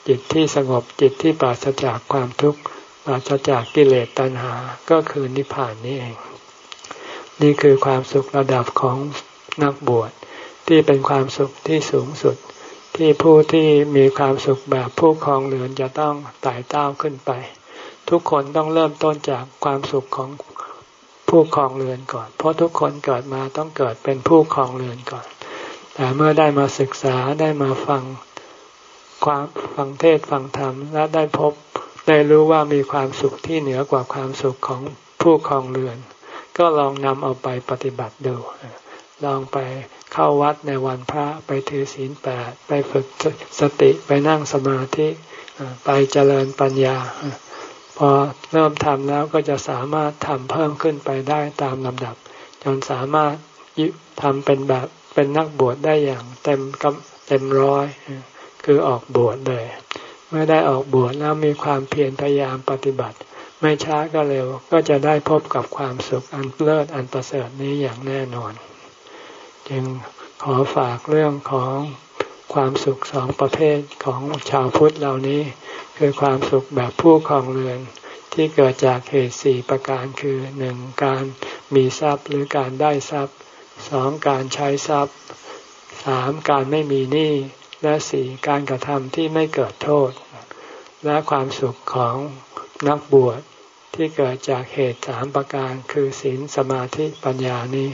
จิตที่สงบจิตที่ปราศจากความทุกข์ปราศจากกิเลสตัณหา ก็คือนิพพานนี่เอง นี่คือความสุขระดับของนักบวชที่เป็นความสุขที่สูงสุด ที่ผู้ที่มีความสุขแบบผู้ครองเรือนจะต้องไต่เต้าขึ้นไป ทุกคนต้องเริ่มต้นจากความสุขของผู้ครองเรือนก่อน เพราะทุกคนเกิดมาต้องเกิดเป็นผู้ครองเรือนก่อน แต่เมื่อได้มาศึกษาได้มาฟังความฟังเทศฟังธรรม และได้พบได้รู้ว่ามีความสุขที่เหนือกว่าความสุขของผู้ครองเรือน ก็ลองนำเอาไปปฏิบัติดู ลองไปเข้าวัดในวันพระไปถือศีลแปดไปฝึกสติไปนั่งสมาธิไปเจริญปัญญา พอเริ่มทำแล้วก็จะสามารถทำเพิ่มขึ้นไปได้ตามลำดับ จนสามารถทำเป็นแบบ เป็นนักบวชได้อย่างเต็มเต็มร้อยคือออกบวชเลย เมื่อได้ออกบวชแล้วมีความเพียรพยายามปฏิบัติ ไม่ช้าก็เร็วก็จะได้พบกับความสุขอันเลิศอันประเสริฐนี้อย่างแน่นอน จึงขอฝากเรื่องของความสุขสองประเภทของชาวพุทธเหล่านี้ คือความสุขแบบผู้ครองเรือนที่เกิดจากเหตุสี่ประการคือหนึ่งการมีทรัพย์หรือการได้ทรัพย์ สองการใช้ทรัพย์สามการไม่มีหนี้และสี่การกระทำที่ไม่เกิดโทษ และความสุขของนักบวชที่เกิดจากเหตุสามประการคือศีลสมาธิปัญญานี้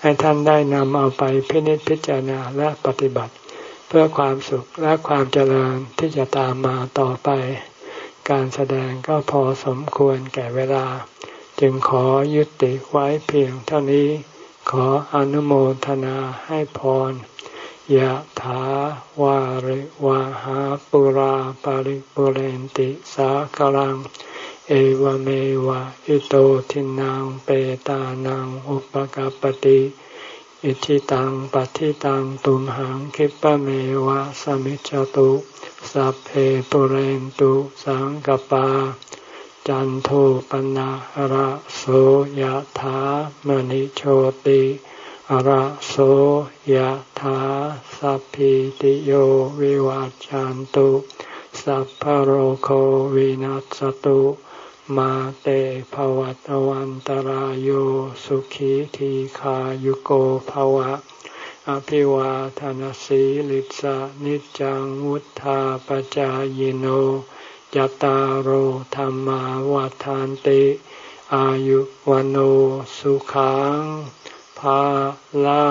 ให้ท่านได้นำเอาไปพินิจพิจารณาและปฏิบัติ เพื่อความสุขและความเจริญที่จะตามมาต่อไป การแสดงก็พอสมควรแก่เวลา จึงขอยุติไว้เพียงเท่านี้ ขออนุโมทนาให้พรยะถาวาริวาหาปุราปาริปุเรนติสากลัง เอวเมวะอิโตทินังเปตานังอุปกปติอิชิตังปัฏิตังตุมหังคิปะเมวะสมิจจตุ สัพเพปุเรนตุสังกปา จันโทปนะระโสยถามณิโชติระโสยถาสัพพิติโยวิวัจจันตุสัพพโรโควินัสตุมาเตภวัตวันตารโยสุขีทีขายุโกภวะ อภิวาทานสีลิสานิจังวุธาปจายโน ยตารโอธรรมาวาทานติ อายุวันโอสุขังภาลั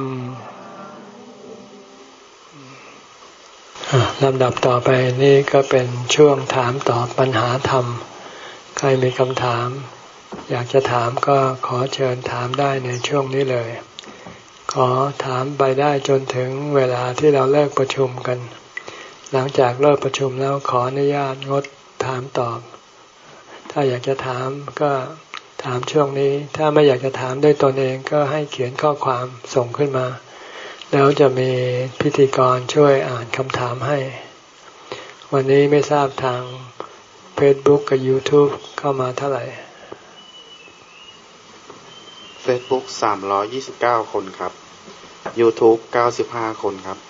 งลำดับต่อไปนี่ก็เป็นช่วงถามตอบปัญหาธรรม ใครมีคำถาม อยากจะถามก็ขอเชิญถามได้ในช่วงนี้เลย ขอถามไปได้จนถึงเวลาที่เราเลิกประชุมกัน หลังจากเลิกประชุมแล้วขออนุญาตงดถามตอบ ถ้าอยากจะถามก็ถามช่วงนี้ ถ้าไม่อยากจะถามด้วยตนเองก็ให้เขียนข้อความส่งขึ้นมา แล้วจะมีพิธีกรช่วยอ่านคำถามให้ วันนี้ไม่ทราบทาง Facebook กับ YouTube เข้ามาเท่าไหร่ Facebook 329 คนครับ YouTube 95 คนครับ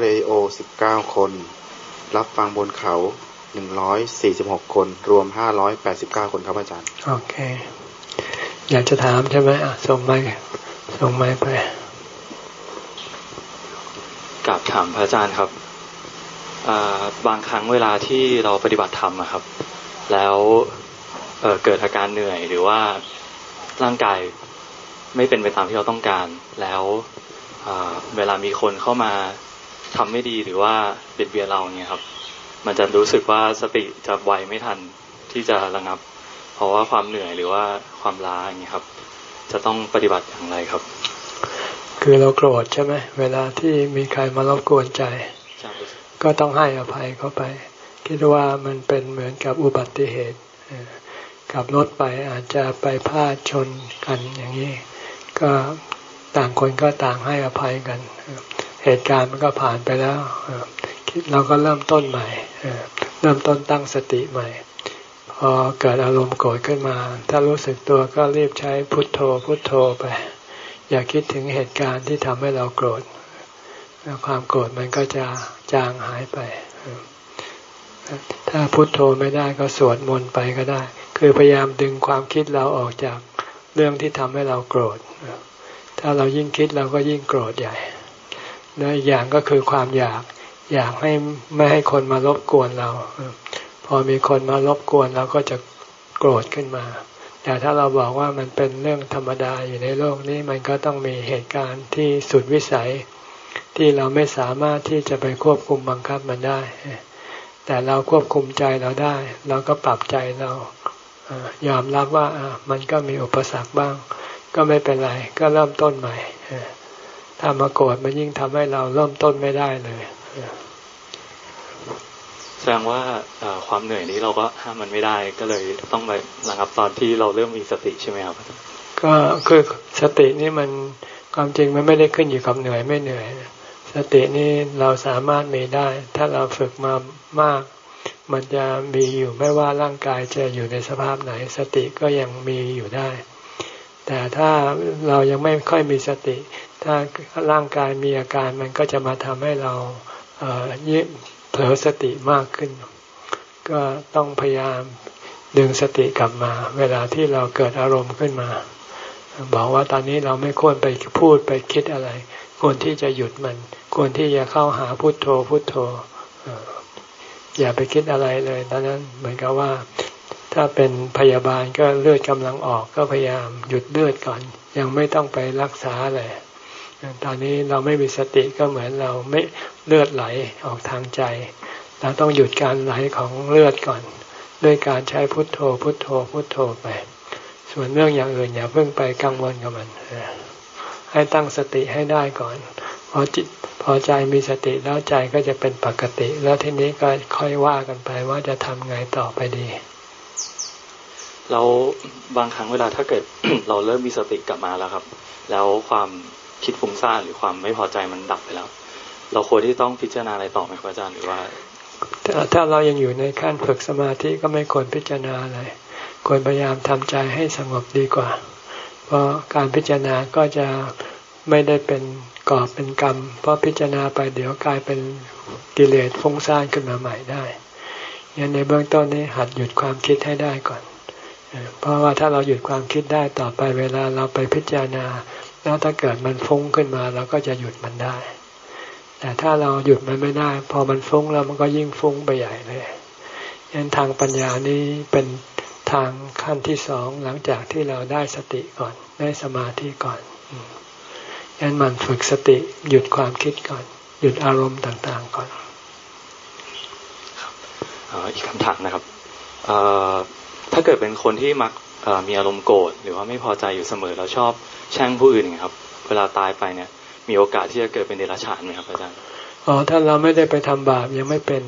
Radio 19คน รับฟังบนเขา146คน รวม589คนครับอาจารย์ โอเค อยากจะถามใช่ไหมอะส่งไม้ส่งไม้ไปกับถามพระอาจารย์ครับบางครั้งเวลาที่เราปฏิบัติธรรมครับ แล้วเเกิดอาการเหนื่อยหรือว่าร่างกายไม่เป็นไปตามที่เราต้องการ แล้วเวลามีคนเข้ามา ทำไม่ดีหรือว่าเบียดเบียนเราเนี่ยครับ มันจะรู้สึกว่าสติจะไวไม่ทันที่จะระงับ เพราะว่าความเหนื่อยหรือว่าความล้าอย่างนี้ครับ จะต้องปฏิบัติอย่างไรครับ คือเราโกรธใช่ไหมเวลาที่มีใครมารบกวนใจ ก็ต้องให้อภัยเขาไป คิดว่ามันเป็นเหมือนกับอุบัติเหตุขับรถไปอาจจะไปพลาดชนกันอย่างนี้ ก็ต่างคนก็ต่างให้อภัยกัน เหตุการณ์มันก็ผ่านไปแล้วเราก็เริ่มต้นใหม่เริ่มต้นตั้งสติใหม่ พอเกิดอารมณ์โกรธขึ้นมา ถ้ารู้สึกตัวก็รีบใช้พุทโธพุทโธไป อย่าคิดถึงเหตุการณ์ที่ทำให้เราโกรธความโกรธมันก็จะจางหายไป ถ้าพุทโธไม่ได้ก็สวดมนต์ไปก็ได้ คือพยายามดึงความคิดเราออกจากเรื่องที่ทำให้เราโกรธ ถ้าเรายิ่งคิดเราก็ยิ่งโกรธใหญ่ และอีกอย่างก็คือความอยาก อยากให้ไม่ให้คนมารบกวนเรา พอมีคนมารบกวนเราก็จะโกรธขึ้นมา แต่ถ้าเราบอกว่ามันเป็นเรื่องธรรมดาอยู่ในโลกนี้มันก็ต้องมีเหตุการณ์ที่สุดวิสัย ที่เราไม่สามารถที่จะไปควบคุมบังคับมันได้ แต่เราควบคุมใจเราได้ เราก็ปรับใจเรายอมรับว่ามันก็มีอุปสรรคบ้าง ก็ไม่เป็นไร ก็เริ่มต้นใหม่ ถ้ามาโกรธมันยิ่งทำให้เราเริ่มต้นไม่ได้เลยแสดงว่าความเหนื่อยนี้เราก็ห้ามมันไม่ได้ก็เลยต้องไประงับตอนที่เราเริ่มมีสติใช่ไหมครับ ก็คือสตินี่มันความจริงมันไม่ได้ขึ้นอยู่กับเหนื่อยไม่เหนื่อย สตินี่เราสามารถมีได้ ถ้าเราฝึกมามาก มันจะมีอยู่ไม่ว่าร่างกายจะอยู่ในสภาพไหน สติก็ยังมีอยู่ได้ แต่ถ้าเรายังไม่ค่อยมีสติ ถ้าร่างกายมีอาการมันก็จะมาทำให้เรายิ่เผลอสติมากขึ้น ก็ต้องพยายามดึงสติกลับมา เวลาที่เราเกิดอารมณ์ขึ้นมา บอกว่าตอนนี้เราไม่ควรไปพูดไปคิดอะไร ควรที่จะหยุดมัน ควรที่จะเข้าหาพุทโธพุทโธอย่าไปคิดอะไรเลยตอนนั้นเหมือนกับว่า ถ้าเป็นพยาบาลก็เลือดกำลังออกก็พยายามหยุดเลือดก่อน ยังไม่ต้องไปรักษาเลยตอนนี้เราไม่มีสติก็เหมือนเราไม่เลือดไหลออกทางใจ เราต้องหยุดการไหลของเลือดก่อน ด้วยการใช้พุทโธ พุทโธ พุทโธไป ส่วนเรื่องอย่างอื่นอย่าเพิ่งไปกังวลกับมัน ให้ตั้งสติให้ได้ก่อนพอจิตพอใจมีสติแล้วใจก็จะเป็นปกติ แล้วทีนี้ก็ค่อยว่ากันไปว่าจะทำไงต่อไปดี เราบางครั้งเวลาถ้าเกิดเราเริ่มมีสติกลับมาแล้วครับ แล้วความคิดฟุ้งซ่านหรือความไม่พอใจมันดับไปแล้ว เราควรที่ต้องพิจารณาอะไรต่อไหมครับอาจารย์หรือว่าถ้าเรายังอยู่ในขั้นฝึกสมาธิก็ไม่ควรพิจารณาอะไรควรพยายามทำใจให้สงบดีกว่า เพราะการพิจารณาก็จะไม่ได้เป็นก่อเป็นกรรม เพราะพิจารณาไปเดี๋ยวกลายเป็นกิเลสฟุ้งซ่านขึ้นมาใหม่ได้ยันในเบื้องต้นนี้หัดหยุดความคิดให้ได้ก่อน เพราะว่าถ้าเราหยุดความคิดได้ต่อไปเวลาเราไปพิจารณา แล้วถ้าเกิดมันฟุ้งขึ้นมาเราก็จะหยุดมันได้ แต่ถ้าเราหยุดมันไม่ได้ พอมันฟุ้งแล้วมันก็ยิ่งฟุ้งไปใหญ่เลยยันทางปัญญานี้เป็นทางขั้นที่สองหลังจากที่เราได้สติก่อนได้สมาธิก่อนยันมันฝึกสติหยุดความคิดก่อน หยุดอารมณ์ต่างๆก่อนอีกคำถามนะครับ ถ้าเกิดเป็นคนที่มักมีอารมณ์โกรธหรือว่าไม่พอใจอยู่เสมอแล้วชอบแช่งผู้อื่นครับ เวลาตายไปเนี่ย มีโอกาสที่จะเกิดเป็นเดรัจฉานไหมครับอาจารย์อ๋อถ้าเราไม่ได้ไปทำบาปยังไม่เป็น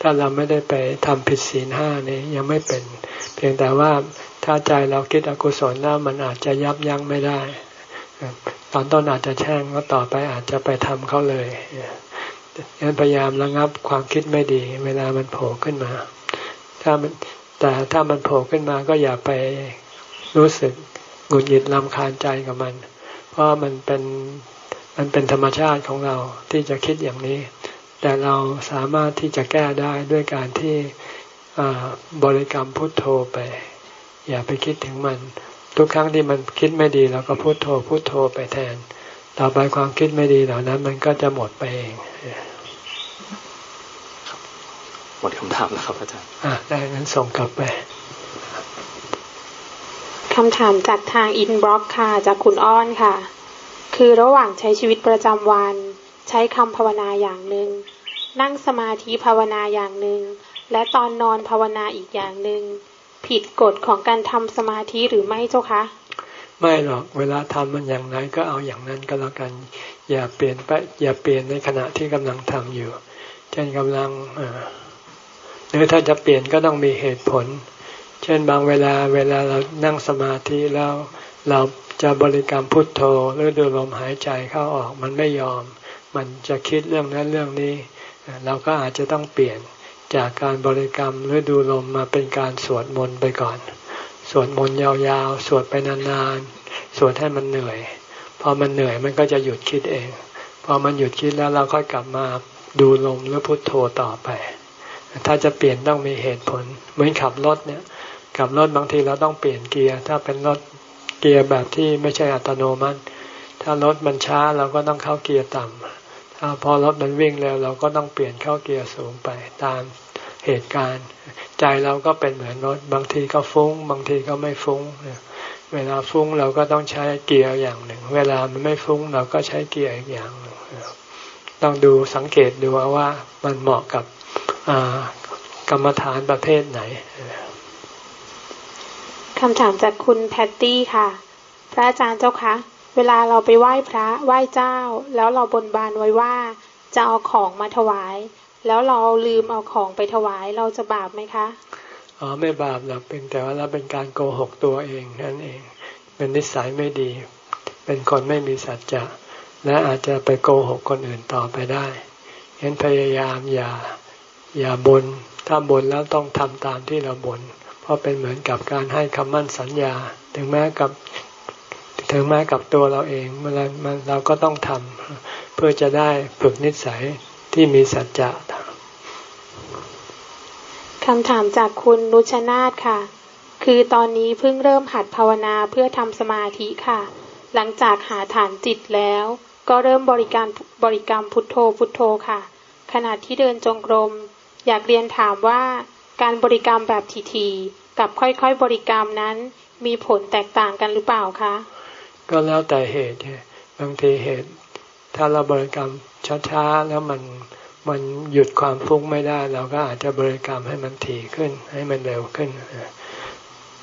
ถ้าเราไม่ได้ไปทำผิดศีลห้านี่ยังไม่เป็น เพียงแต่ว่าถ้าใจเราคิดอกุศลแล้วมันอาจจะยับยั้งไม่ได้ ตอนต้นอาจจะแช่งแล้วต่อไปอาจจะไปทำเขาเลยงั้นพยายามระงับความคิดไม่ดี เวลามันโผล่ขึ้นมา ถ้ามัน แต่ถ้ามันโผล่ขึ้นมาก็อย่าไปรู้สึกหงุดหงิดลำคาญใจกับมัน เพราะมันเป็นมันเป็นธรรมชาติของเราที่จะคิดอย่างนี้ แต่เราสามารถที่จะแก้ได้ด้วยการที่บริกรรมพุทโธไป อย่าไปคิดถึงมัน ทุกครั้งที่มันคิดไม่ดีเราก็พุทโธพุทโธไปแทน ต่อไปความคิดไม่ดีเหล่านั้น มันก็จะหมดไปเอง หมดคำถามแล้วครับอาจารย์อ่าได้งั้นส่งกลับไปคำถามจากทางอินบล็อกค่ะจากคุณอ้อนค่ะ คือระหว่างใช้ชีวิตประจำวัน ใช้คำภาวนาอย่างหนึ่ง นั่งสมาธิภาวนาอย่างหนึ่ง และตอนนอนภาวนาอีกอย่างหนึ่ง ผิดกฎของการทำสมาธิหรือไม่เจ้าคะ ไม่หรอกเวลาทำมันอย่างไรก็เอาอย่างนั้นก็แล้วกัน อย่าเปลี่ยนไปอย่าเปลี่ยนในขณะที่กำลังทำอยู่ เช่นกำลัง หรือถ้าจะเปลี่ยนก็ต้องมีเหตุผล เช่นบางเวลาเวลาเรานั่งสมาธิแล้วเราจะบริกรรมพุทโธหรือดูลมหายใจเข้าออกมันไม่ยอม มันจะคิดเรื่องนั้นเรื่องนี้ เราก็อาจจะต้องเปลี่ยนจากการบริกรรมหรือดูลมมาเป็นการสวดมนต์ไปก่อน สวดมนต์ยาวๆ สวดไปนานๆ สวดให้มันเหนื่อย พอมันเหนื่อยมันก็จะหยุดคิดเอง พอมันหยุดคิดแล้วเราค่อยกลับมาดูลมหรือพุทโธต่อไป ถ้าจะเปลี่ยนต้องมีเหตุผล เหมือนขับรถเนี่ยขับรถบางทีเราต้องเปลี่ยนเกียร์ ถ้าเป็นรถเกียร์แบบที่ไม่ใช่อัตโนมัติ ถ้ารถมันช้าเราก็ต้องเข้าเกียร์ต่ำถ้าพอรถมันวิ่งเร็วเราก็ต้องเปลี่ยนเข้าเกียร์สูงไปตามเหตุการณ์ ใจเราก็เป็นเหมือนรถ บางทีก็ฟุง้ง บางทีก็ไม่ฟุง้ง เวลาฟุ้งเราก็ต้องใช้เกียร์อย่างหนึ่ง เวลามันไม่ฟุ้งเราก็ใช้เกียร์อีกอย่างหนึ่งต้องดูสังเกตดูว่ามันเหมาะกับ กรรมฐานประเภทไหนคำถามจากคุณแพตตี้ค่ะ พระอาจารย์เจ้าคะ เวลาเราไปไหว้พระไหว้เจ้า แล้วเราบนบานไว้ว่า จะเอาของมาถวาย แล้วเราลืมเอาของไปถวายเราจะบาปไหมคะอ๋อไม่บาปหรอกเป็นแต่ว่าเราเป็นการโกหกตัวเองนั่นเอง เป็นนิสัยไม่ดี เป็นคนไม่มีสัจจะและอาจจะไปโกหกคนอื่นต่อไปได้เห็นพยายามอย่า อย่าบนถ้าบ่นแล้วต้องทำตามที่เราบนเพราะเป็นเหมือนกับการให้คำมั่นสัญญา ถึงแม้กับถึงแม้กับตัวเราเองเมื่อมันเราก็ต้องทำเพื่อจะได้ฝึกนิสัยที่มีสัจจะคำถามจากคุณนุชนาธค่ะ คือตอนนี้เพิ่งเริ่มหัดภาวนาเพื่อทำสมาธิค่ะ หลังจากหาฐานจิตแล้ว ก็เริ่มบริการบริกรรมพุทโธพุทโธค่ะ ขณะที่เดินจงกรม อยากเรียนถามว่าการบริกรรมแบบทีๆกับค่อยๆบริกรรมนั้น มีผลแตกต่างกันหรือเปล่าคะ ก็แล้วแต่เหตุบางทีเหตุ ถ้าเราบริกรรมช้าๆแล้วมันมันหยุดความฟุ้งไม่ได้ เราก็อาจจะบริกรรมให้มันถี่ขึ้น ให้มันเร็วขึ้น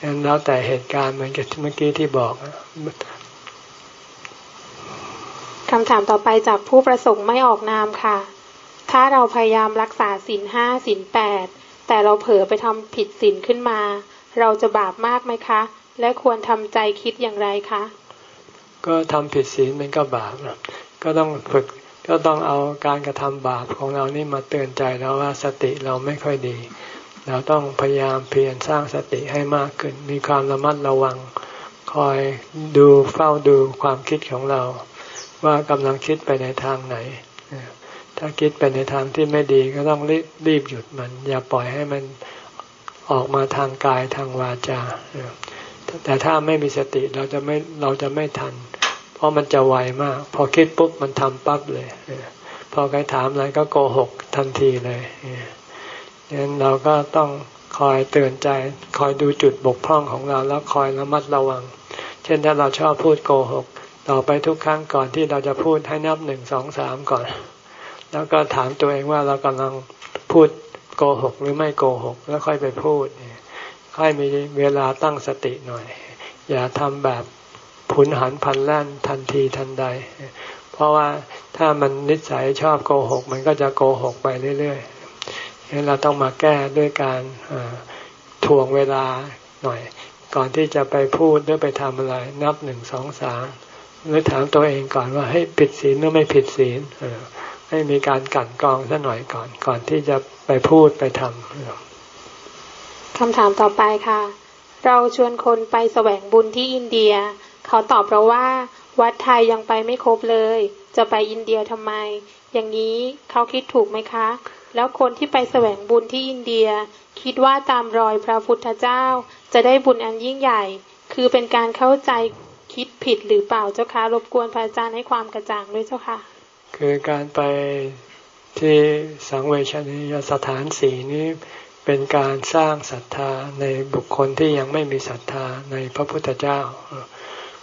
อันแล้วแต่เหตุการณ์เหมือนกับเมื่อกี้ที่บอกคำถามต่อไปจากผู้ประสงค์ไม่ออกนามค่ะ ถ้าเราพยายามรักษาศีลห้าศีลแปดแต่เราเผลอไปทำผิดศีลขึ้นมา เราจะบาปมากไหมคะ และควรทำใจคิดอย่างไรคะ ก็ทำผิดศีลมันก็บาปก็ต้องฝึกก็ต้องเอาการกระทำบาปของเรานี่มาเตือนใจแล้วว่าสติเราไม่ค่อยดี เราต้องพยายามเพียรสร้างสติให้มากขึ้น มีความระมัดระวัง คอยดูเฝ้าดูความคิดของเรา ว่ากำลังคิดไปในทางไหน ถ้าคิดไปในทางที่ไม่ดีก็ต้องรีบรีบหยุดมัน อย่าปล่อยให้มันออกมาทางกายทางวาจาแต่ถ้าไม่มีสติเราจะไม่เราจะไม่ทัน เพราะมันจะไวมาก พอคิดปุ๊บมันทำปั๊บเลยพอใครถามอะไรก็โกหกทันทีเลยดังนั้นเราก็ต้องคอยเตือนใจคอยดูจุดบกพร่องของเราแล้วคอยระมัดระวัง เช่นถ้าเราชอบพูดโกหก ต่อไปทุกครั้งก่อนที่เราจะพูดให้นับหนึ่งสองสามก่อน แล้วก็ถามตัวเองว่าเรากำลังพูดโกหกหรือไม่โกหก แล้วค่อยไปพูดค่อยมีเวลาตั้งสติหน่อย อย่าทำแบบผุนหันพันแล่นทันทีทันใด เพราะว่าถ้ามันนิสัยชอบโกหก มันก็จะโกหกไปเรื่อยๆงั้นเราต้องมาแก้ด้วยการทวงเวลาหน่อย ก่อนที่จะไปพูดหรือไปทำอะไร นับหนึ่งสองสามหรือถามตัวเองก่อนว่าให้ผิดศีลหรือไม่ผิดศีล ให้มีการกันกองซะหน่อยก่อนก่อนที่จะไปพูดไปทำคำถามต่อไปค่ะ เราชวนคนไปแสวงบุญที่อินเดีย เขาตอบเราว่าวัดไทยยังไปไม่ครบเลย จะไปอินเดียทำไม อย่างนี้เขาคิดถูกไหมคะ แล้วคนที่ไปแสวงบุญที่อินเดีย คิดว่าตามรอยพระพุทธเจ้า จะได้บุญอันยิ่งใหญ่ คือเป็นการเข้าใจคิดผิดหรือเปล่าเจ้าคะรบกวนพระอาจารย์ให้ความกระจ่างด้วยเจ้าค่ะ คือการไปที่สังเวชนียสถานสีนี้เป็นการสร้างศรัทธาในบุคคลที่ยังไม่มีศรัทธาในพระพุทธเจ้า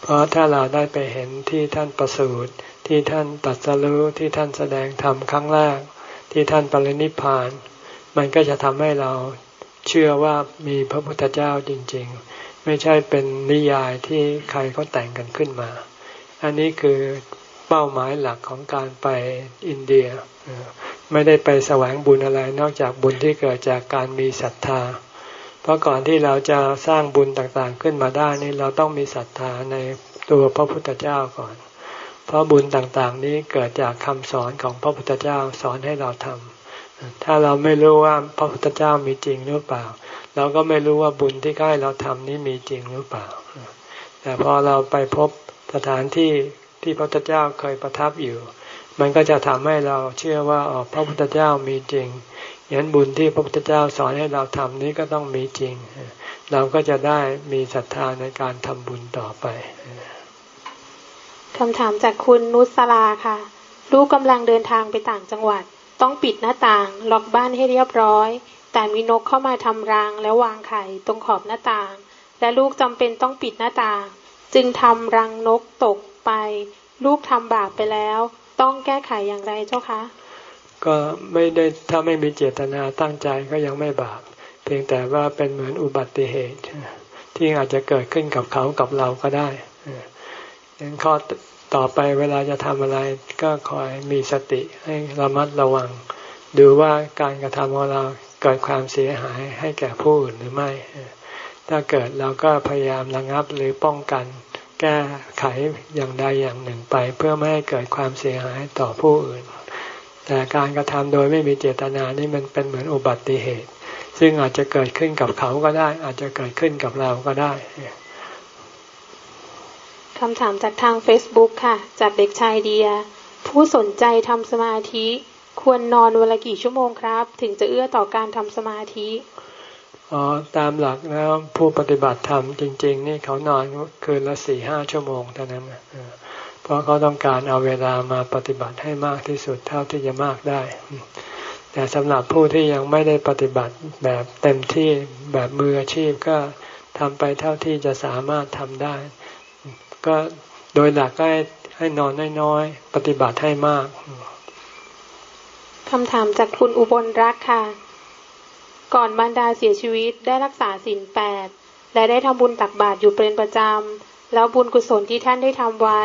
เพราะถ้าเราได้ไปเห็นที่ท่านประสูติที่ท่านตัดสรู้ที่ท่านแสดงธรรมครั้งแรก ที่ท่านปรินิพาน มันก็จะทำให้เราเชื่อว่ามีพระพุทธเจ้าจริง ๆ ไม่ใช่เป็นนิยายที่ใครเขาแต่งกันขึ้นมา อันนี้คือ เป้าหมายหลักของการไปอินเดีย ไม่ได้ไปแสวงบุญอะไรนอกจากบุญที่เกิดจากการมีศรัทธา เพราะก่อนที่เราจะสร้างบุญต่างๆขึ้นมาได้นี่เราต้องมีศรัทธาในตัวพระพุทธเจ้าก่อน เพราะบุญต่างๆนี้เกิดจากคำสอนของพระพุทธเจ้าสอนให้เราทำถ้าเราไม่รู้ว่าพระพุทธเจ้ามีจริงหรือเปล่า เราก็ไม่รู้ว่าบุญที่ใกล้เราทำนี้มีจริงหรือเปล่า แต่พอเราไปพบสถานที่ ที่พระพุทธเจ้าเคยประทับอยู่ มันก็จะทำให้เราเชื่อว่าอ๋อพระพุทธเจ้ามีจริงยันบุญที่พระพุทธเจ้าสอนให้เราทำนี้ก็ต้องมีจริง เราก็จะได้มีศรัทธาในการทำบุญต่อไปคำถามจากคุณนุสลาค่ะ ลูกกำลังเดินทางไปต่างจังหวัด ต้องปิดหน้าต่าง ล็อกบ้านให้เรียบร้อย แต่มีนกเข้ามาทำรังแล้ววางไข่ตรงขอบหน้าต่าง และลูกจำเป็นต้องปิดหน้าต่าง จึงทำรังนกตก ไป ลูกทำบาปไปแล้ว ต้องแก้ไขอย่างไรเจ้าคะ ก็ไม่ได้ถ้าไม่มีเจตนาตั้งใจก็ยังไม่บาป เพียงแต่ว่าเป็นเหมือนอุบัติเหตุ ที่อาจจะเกิดขึ้นกับเขากับเราก็ได้ยังข้อต่อไปเวลาจะทำอะไรก็คอยมีสติให้ระมัดระวัง ดูว่าการกระทำของเราเกิดความเสียหายให้แก่ผู้อื่นหรือไม่ ถ้าเกิดเราก็พยายามระงับหรือป้องกัน ก้ไขอย่างใดอย่างหนึ่งไป เพื่อไม่ให้เกิดความเสียหายต่อผู้อื่น แต่การกระทำโดยไม่มีเจตนานี่มันเป็นเหมือนอุบัติเหตุ ซึ่งอาจจะเกิดขึ้นกับเขาก็ได้ อาจจะเกิดขึ้นกับเราก็ได้คำถามจากทาง Facebook ค่ะ จากเด็กชายเดีย ผู้สนใจทำสมาธิ ควรนอนเวละกี่ชั่วโมงครับ ถึงจะเอื้อต่อการทำสมาธิ อ๋อตามหลักแล้วผู้ปฏิบัติธรรมจริง ๆ นี่เขานอนคืนละสี่ห้าชั่วโมงเท่านั้นเพราะเขาต้องการเอาเวลามาปฏิบัติให้มากที่สุดเท่าที่จะมากได้ แต่สำหรับผู้ที่ยังไม่ได้ปฏิบัติแบบเต็มที่แบบมืออาชีพก็ทำไปเท่าที่จะสามารถทำได้ ก็โดยหลักก็ให้ให้นอนน้อยๆปฏิบัติให้มากคำถามจากคุณอุบลรักค่ะ ก่อนบรรดาเสียชีวิตได้รักษาศีลแปดและได้ทำบุญตักบาตรอยู่เป็นประจำ แล้วบุญกุศลที่ท่านได้ทำไว้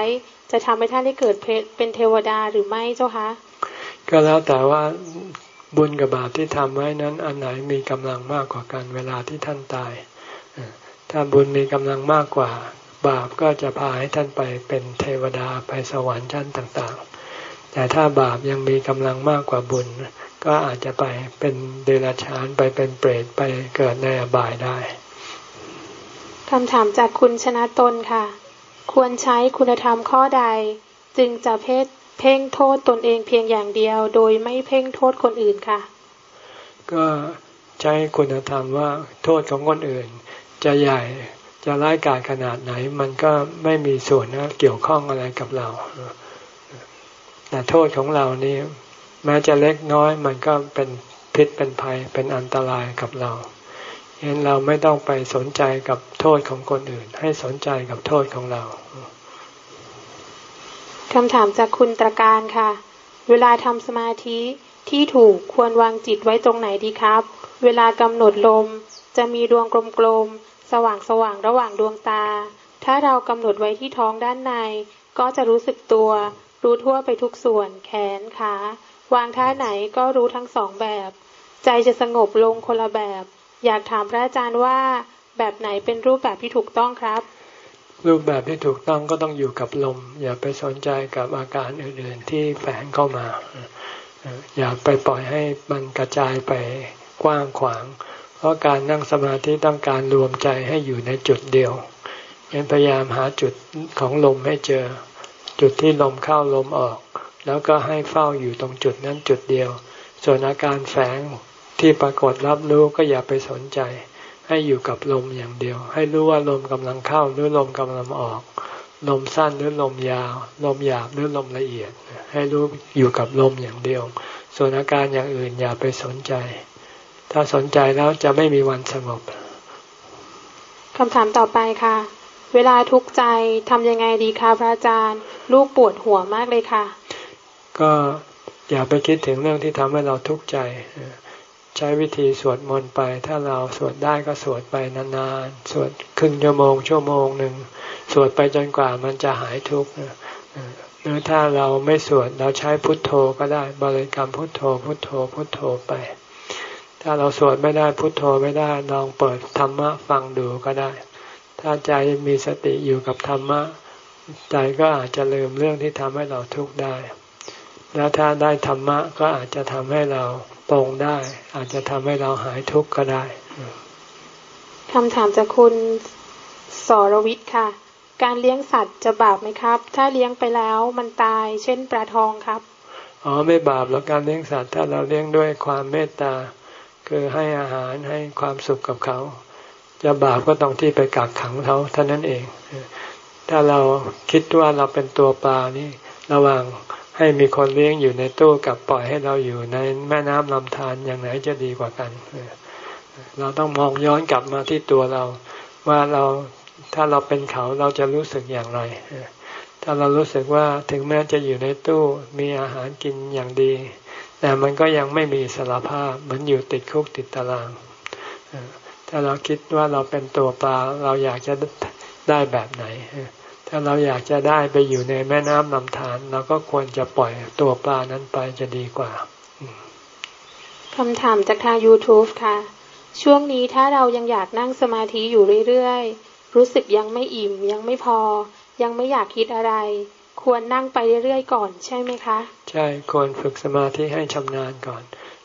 จะทำให้ท่านได้เกิดเป็นเทวดาหรือไม่เจ้าคะ ก็แล้วแต่ว่าบุญกับบาปที่ทำไว้นั้น อันไหนมีกำลังมากกว่ากันเวลาที่ท่านตาย ถ้าบุญมีกำลังมากกว่า บาปก็จะพาให้ท่านไปเป็นเทวดาไปสวรรค์ชั้นต่าง แต่ถ้าบาปยังมีกำลังมากกว่าบุญ ก็อาจจะไปเป็นเดรัจฉานไปเป็นเปรตไปเกิดในอบายได้คำถามจากคุณชนะตนค่ะ ควรใช้คุณธรรมข้อใด จึงจะเพศเพ่งโทษตนเองเพียงอย่างเดียว โดยไม่เพ่งโทษคนอื่นค่ะ ก็ใช้คุณธรรมว่าโทษของคนอื่น จะใหญ่จะร้ายกาจขนาดไหน มันก็ไม่มีส่วนนะเกี่ยวข้องอะไรกับเรา แต่โทษของเรานี่แม้จะเล็กน้อยมันก็เป็นพิษเป็นภัยเป็นอันตรายกับเราฉะนั้นเราไม่ต้องไปสนใจกับโทษของคนอื่น ให้สนใจกับโทษของเราคำถามจากคุณตรการค่ะ เวลาทำสมาธิที่ถูกควรวางจิตไว้ตรงไหนดีครับ เวลากำหนดลม จะมีดวงกลมๆ สว่างสว่างระหว่างดวงตา ถ้าเรากำหนดไว้ที่ท้องด้านใน ก็จะรู้สึกตัว รู้ทั่วไปทุกส่วน แขนขาวางท่าไหนก็รู้ทั้งสองแบบ ใจจะสงบลงคนละแบบ อยากถามพระอาจารย์ว่าแบบไหนเป็นรูปแบบที่ถูกต้องครับ รูปแบบที่ถูกต้องก็ต้องอยู่กับลม อย่าไปสนใจกับอาการอื่นๆที่แฝงเข้ามา อย่าไปปล่อยให้มันกระจายไปกว้างขวาง เพราะการนั่งสมาธิต้องการรวมใจให้อยู่ในจุดเดียวยังพยายามหาจุดของลมให้เจอ จุดที่ลมเข้าลมออก แล้วก็ให้เฝ้าอยู่ตรงจุดนั้นจุดเดียว ส่วนอาการแฝงที่ปรากฏรับรู้ก็อย่าไปสนใจ ให้อยู่กับลมอย่างเดียว ให้รู้ว่าลมกำลังเข้าหรือลมกำลังออก ลมสั้นหรือลมยาว ลมหยาบหรือลมละเอียด ให้รู้อยู่กับลมอย่างเดียว ส่วนอาการอย่างอื่นอย่าไปสนใจ ถ้าสนใจแล้วจะไม่มีวันสงบคำถามต่อไปค่ะ เวลาทุกข์ใจทำยังไงดีคะพระอาจารย์ ลูกปวดหัวมากเลยค่ะ ก็อย่าไปคิดถึงเรื่องที่ทำให้เราทุกข์ใจ ใช้วิธีสวดมนต์ไป ถ้าเราสวดได้ก็สวดไปนานๆ สวดครึ่งชั่วโมง ชั่วโมงหนึ่ง สวดไปจนกว่ามันจะหายทุกข์หรือถ้าเราไม่สวดเราใช้พุทโธก็ได้บริกรรมพุทโธ พุทโธ พุทโธไป ถ้าเราสวดไม่ได้พุทโธไม่ได้ลองเปิดธรรมะฟังดูก็ได้ ถ้าใจมีสติอยู่กับธรรมะ ใจก็อาจจะลืมเรื่องที่ทำให้เราทุกข์ได้ แล้วถ้าได้ธรรมะก็อาจจะทำให้เราปรงได้ อาจจะทำให้เราหายทุกข์ก็ได้คำถามจากคุณสรวิทย์ค่ะ การเลี้ยงสัตว์จะบาปไหมครับ ถ้าเลี้ยงไปแล้วมันตาย เช่นปลาทองครับอ๋อไม่บาปหรอกการเลี้ยงสัตว์ถ้าเราเลี้ยงด้วยความเมตตา คือให้อาหารให้ความสุขกับเขา จะบาปก็ต้องที่ไปกักขังเขาเท่านั้นเอง ถ้าเราคิดว่าเราเป็นตัวปลานี่ระหว่างให้มีคนเลี้ยงอยู่ในตู้กับปล่อยให้เราอยู่ในแม่น้ำลำธารอย่างไหนจะดีกว่ากัน เราต้องมองย้อนกลับมาที่ตัวเรา ว่าเราถ้าเราเป็นเขาเราจะรู้สึกอย่างไรถ้าเรารู้สึกว่าถึงแม้จะอยู่ในตู้มีอาหารกินอย่างดี แต่มันก็ยังไม่มีสารภาพเหมือนอยู่ติดคุกติดตาราง ถ้าเราคิดว่าเราเป็นตัวปลาเราอยากจะได้แบบไหน ถ้าเราอยากจะได้ไปอยู่ในแม่น้ำลำธารเราก็ควรจะปล่อยตัวปลานั้นไปจะดีกว่าคำถามจากทาง YouTube ค่ะ ช่วงนี้ถ้าเรายังอยากนั่งสมาธิอยู่เรื่อยรู้สึกยังไม่อิ่มยังไม่พอ ยังไม่อยากคิดอะไร ควรนั่งไปเรื่อยๆก่อนใช่ไหมคะ ใช่ควรฝึกสมาธิให้ชำนาญก่อน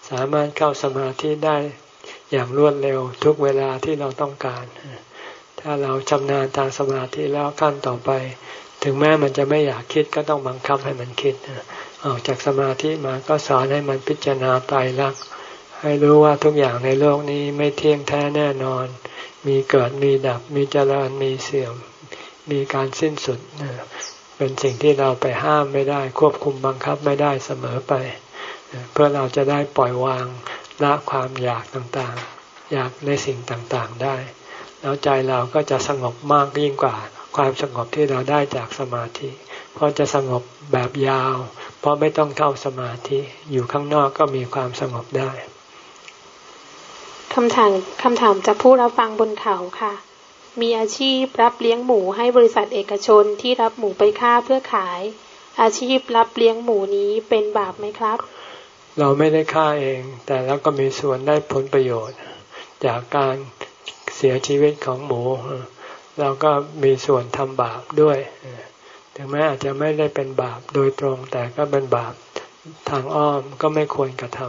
สามารถเข้าสมาธิได้ อย่างรวดเร็วทุกเวลาที่เราต้องการ ถ้าเราชำนาญทางสมาธิแล้วขั้นต่อไป ถึงแม้มันจะไม่อยากคิดก็ต้องบังคับให้มันคิดออกจากสมาธิมาก็สอนให้มันพิจารณาตายรัก ให้รู้ว่าทุกอย่างในโลกนี้ไม่เที่ยงแท้แน่นอน มีเกิดมีดับมีเจริญมีเสื่อม มีการสิ้นสุดเป็นสิ่งที่เราไปห้ามไม่ได้ควบคุมบังคับไม่ได้เสมอไป เพื่อเราจะได้ปล่อยวาง ละความอยากต่างๆ อยากในสิ่งต่างๆได้ แล้วใจเราก็จะสงบมากยิ่งกว่า ความสงบที่เราได้จากสมาธิ เพราะจะสงบแบบยาว เพราะไม่ต้องเข้าสมาธิอยู่ข้างนอกก็มีความสงบได้คำถามคำถามจากผู้รับฟังบนเขาค่ะ มีอาชีพรับเลี้ยงหมูให้บริษัทเอกชนที่รับหมูไปฆ่าเพื่อขาย อาชีพรับเลี้ยงหมูนี้เป็นบาปไหมครับ เราไม่ได้ฆ่าเอง แต่แล้วก็มีส่วนได้ผลประโยชน์ จากการเสียชีวิตของหมู เราก็มีส่วนทำบาปด้วย ถึงแม้อาจจะไม่ได้เป็นบาปโดยตรง แต่ก็เป็นบาปทางอ้อมก็ไม่ควรกระท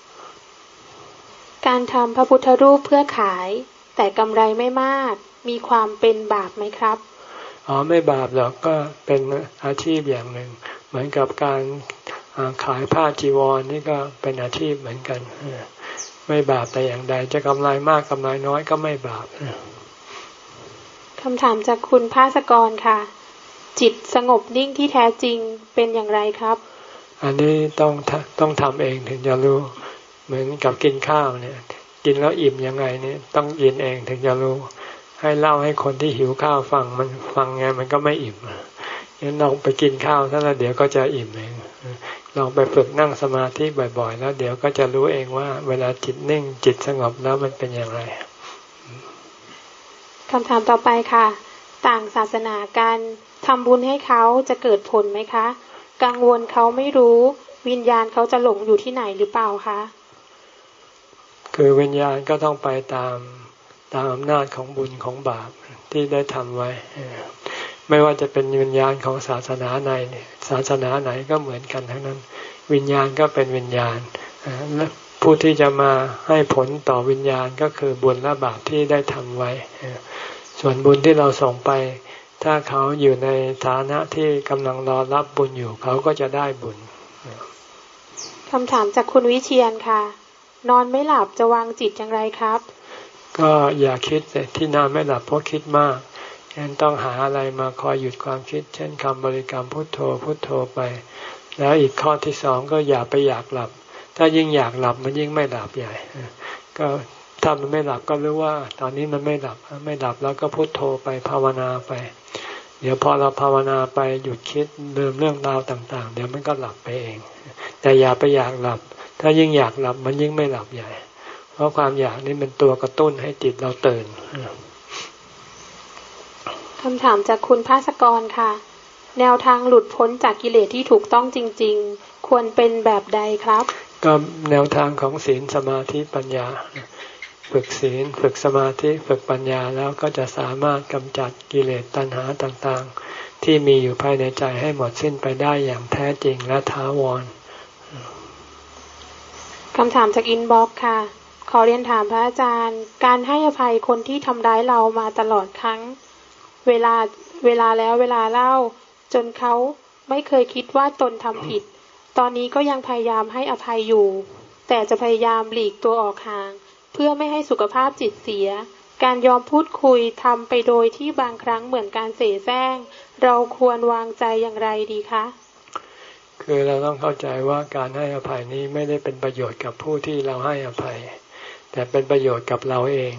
ำการทำพระพุทธรูปเพื่อขาย แต่กำไรไม่มาก มีความเป็นบาปไหมครับอ๋อไม่บาปหรอกก็เป็นอาชีพอย่างหนึ่ง เหมือนกับการ ขายผ้าจีวรนนี่ก็เป็นอาชีพเหมือนกันไม่บาปแต่อย่างใด จะกำไรมากกำไรน้อยก็ไม่บาปคำถามจากคุณภาสกรค่ะ จิตสงบนิ่งที่แท้จริงเป็นอย่างไรครับ อันนี้ต้องต้องทำเองถึงจะรู้ เหมือนกับกินข้าวเนี่ย กินแล้วอิ่มยังไงเนี่ยต้องยินเองถึงจะรู้ ให้เล่าให้คนที่หิวข้าวฟังมันฟังไงมันก็ไม่อิ่มงั้นลองไปกินข้าวแล้วเดี๋ยวก็จะอิ่มเอง ลองไปฝึกนั่งสมาธิบ่อยๆ แล้วเดี๋ยวก็จะรู้เองว่า เวลาจิตนิ่งจิตสงบแล้วมันเป็นอย่างไรคำถามต่อไปค่ะ ต่างศาสนาการทำบุญให้เขาจะเกิดผลไหมคะ กังวลเขาไม่รู้ วิญญาณเขาจะหลงอยู่ที่ไหนหรือเปล่าคะคือวิญญาณก็ต้องไปตามตามอำนาจของบุญของบาปที่ได้ทำไว้ ไม่ว่าจะเป็นวิญญาณของศาสนาไหน ศาสนาไหนก็เหมือนกันทั้งนั้น วิญญาณก็เป็นวิญญาณและผู้ที่จะมาให้ผลต่อวิญญาณก็คือบุญและบาปที่ได้ทำไว้ ส่วนบุญที่เราส่งไป ถ้าเขาอยู่ในฐานะที่กำลังรอรับบุญอยู่เขาก็จะได้บุญคำถามจากคุณวิเชียนค่ะ นอนไม่หลับจะวางจิตอย่างไรครับ ก็อย่าคิดแต่ที่นอนไม่หลับเพราะคิดมาก ฉะนั้นต้องหาอะไรมาคอยหยุดความคิด เช่นคำบริกรรมพุทโธพุทโธไป แล้วอีกข้อที่สองก็อย่าไปอยากหลับ ถ้ายิ่งอยากหลับมันยิ่งไม่หลับใหญ่ ก็ถ้ามันไม่หลับก็รู้ว่า ตอนนี้มันไม่หลับไม่หลับแล้วก็พุทโธไปภาวนาไป เดี๋ยวพอเราภาวนาไปหยุดคิดเดิมเรื่องราวต่าง ๆ เดี๋ยวมันก็หลับไปเอง แต่อย่าไปอยากหลับ ถ้ายิ่งอยากหลับมันยิ่งไม่หลับใหญ่ เพราะความอยากนี่เป็นตัวกระตุ้นให้จิตเราตื่น คำถามจากคุณภาสกรค่ะ แนวทางหลุดพ้นจากกิเลสที่ถูกต้องจริง ๆ ควรเป็นแบบใดครับ ก็แนวทางของศีลสมาธิปัญญา ฝึกศีล ฝึกสมาธิ ฝึกปัญญาแล้วก็จะสามารถกำจัดกิเลสตัณหาต่างๆ ที่มีอยู่ภายในใจให้หมดสิ้นไปได้อย่างแท้จริงและถาวรคำถามจาก inbox ค่ะขอเรียนถามพระอาจารย์ การให้อภัยคนที่ทำร้ายเรามาตลอดครั้ง เวลาเวลาแล้วเวลาเล่า จนเขาไม่เคยคิดว่าตนทำผิด ตอนนี้ก็ยังพยายามให้อภัยอยู่ แต่จะพยายามหลีกตัวออกห่าง เพื่อไม่ให้สุขภาพจิตเสีย การยอมพูดคุยทำไปโดยที่บางครั้งเหมือนการเสแสร้ง เราควรวางใจอย่างไรดีคะ คือเราต้องเข้าใจว่าการให้อภัยนี้ไม่ได้เป็นประโยชน์กับผู้ที่เราให้อภัย แต่เป็นประโยชน์กับเราเอง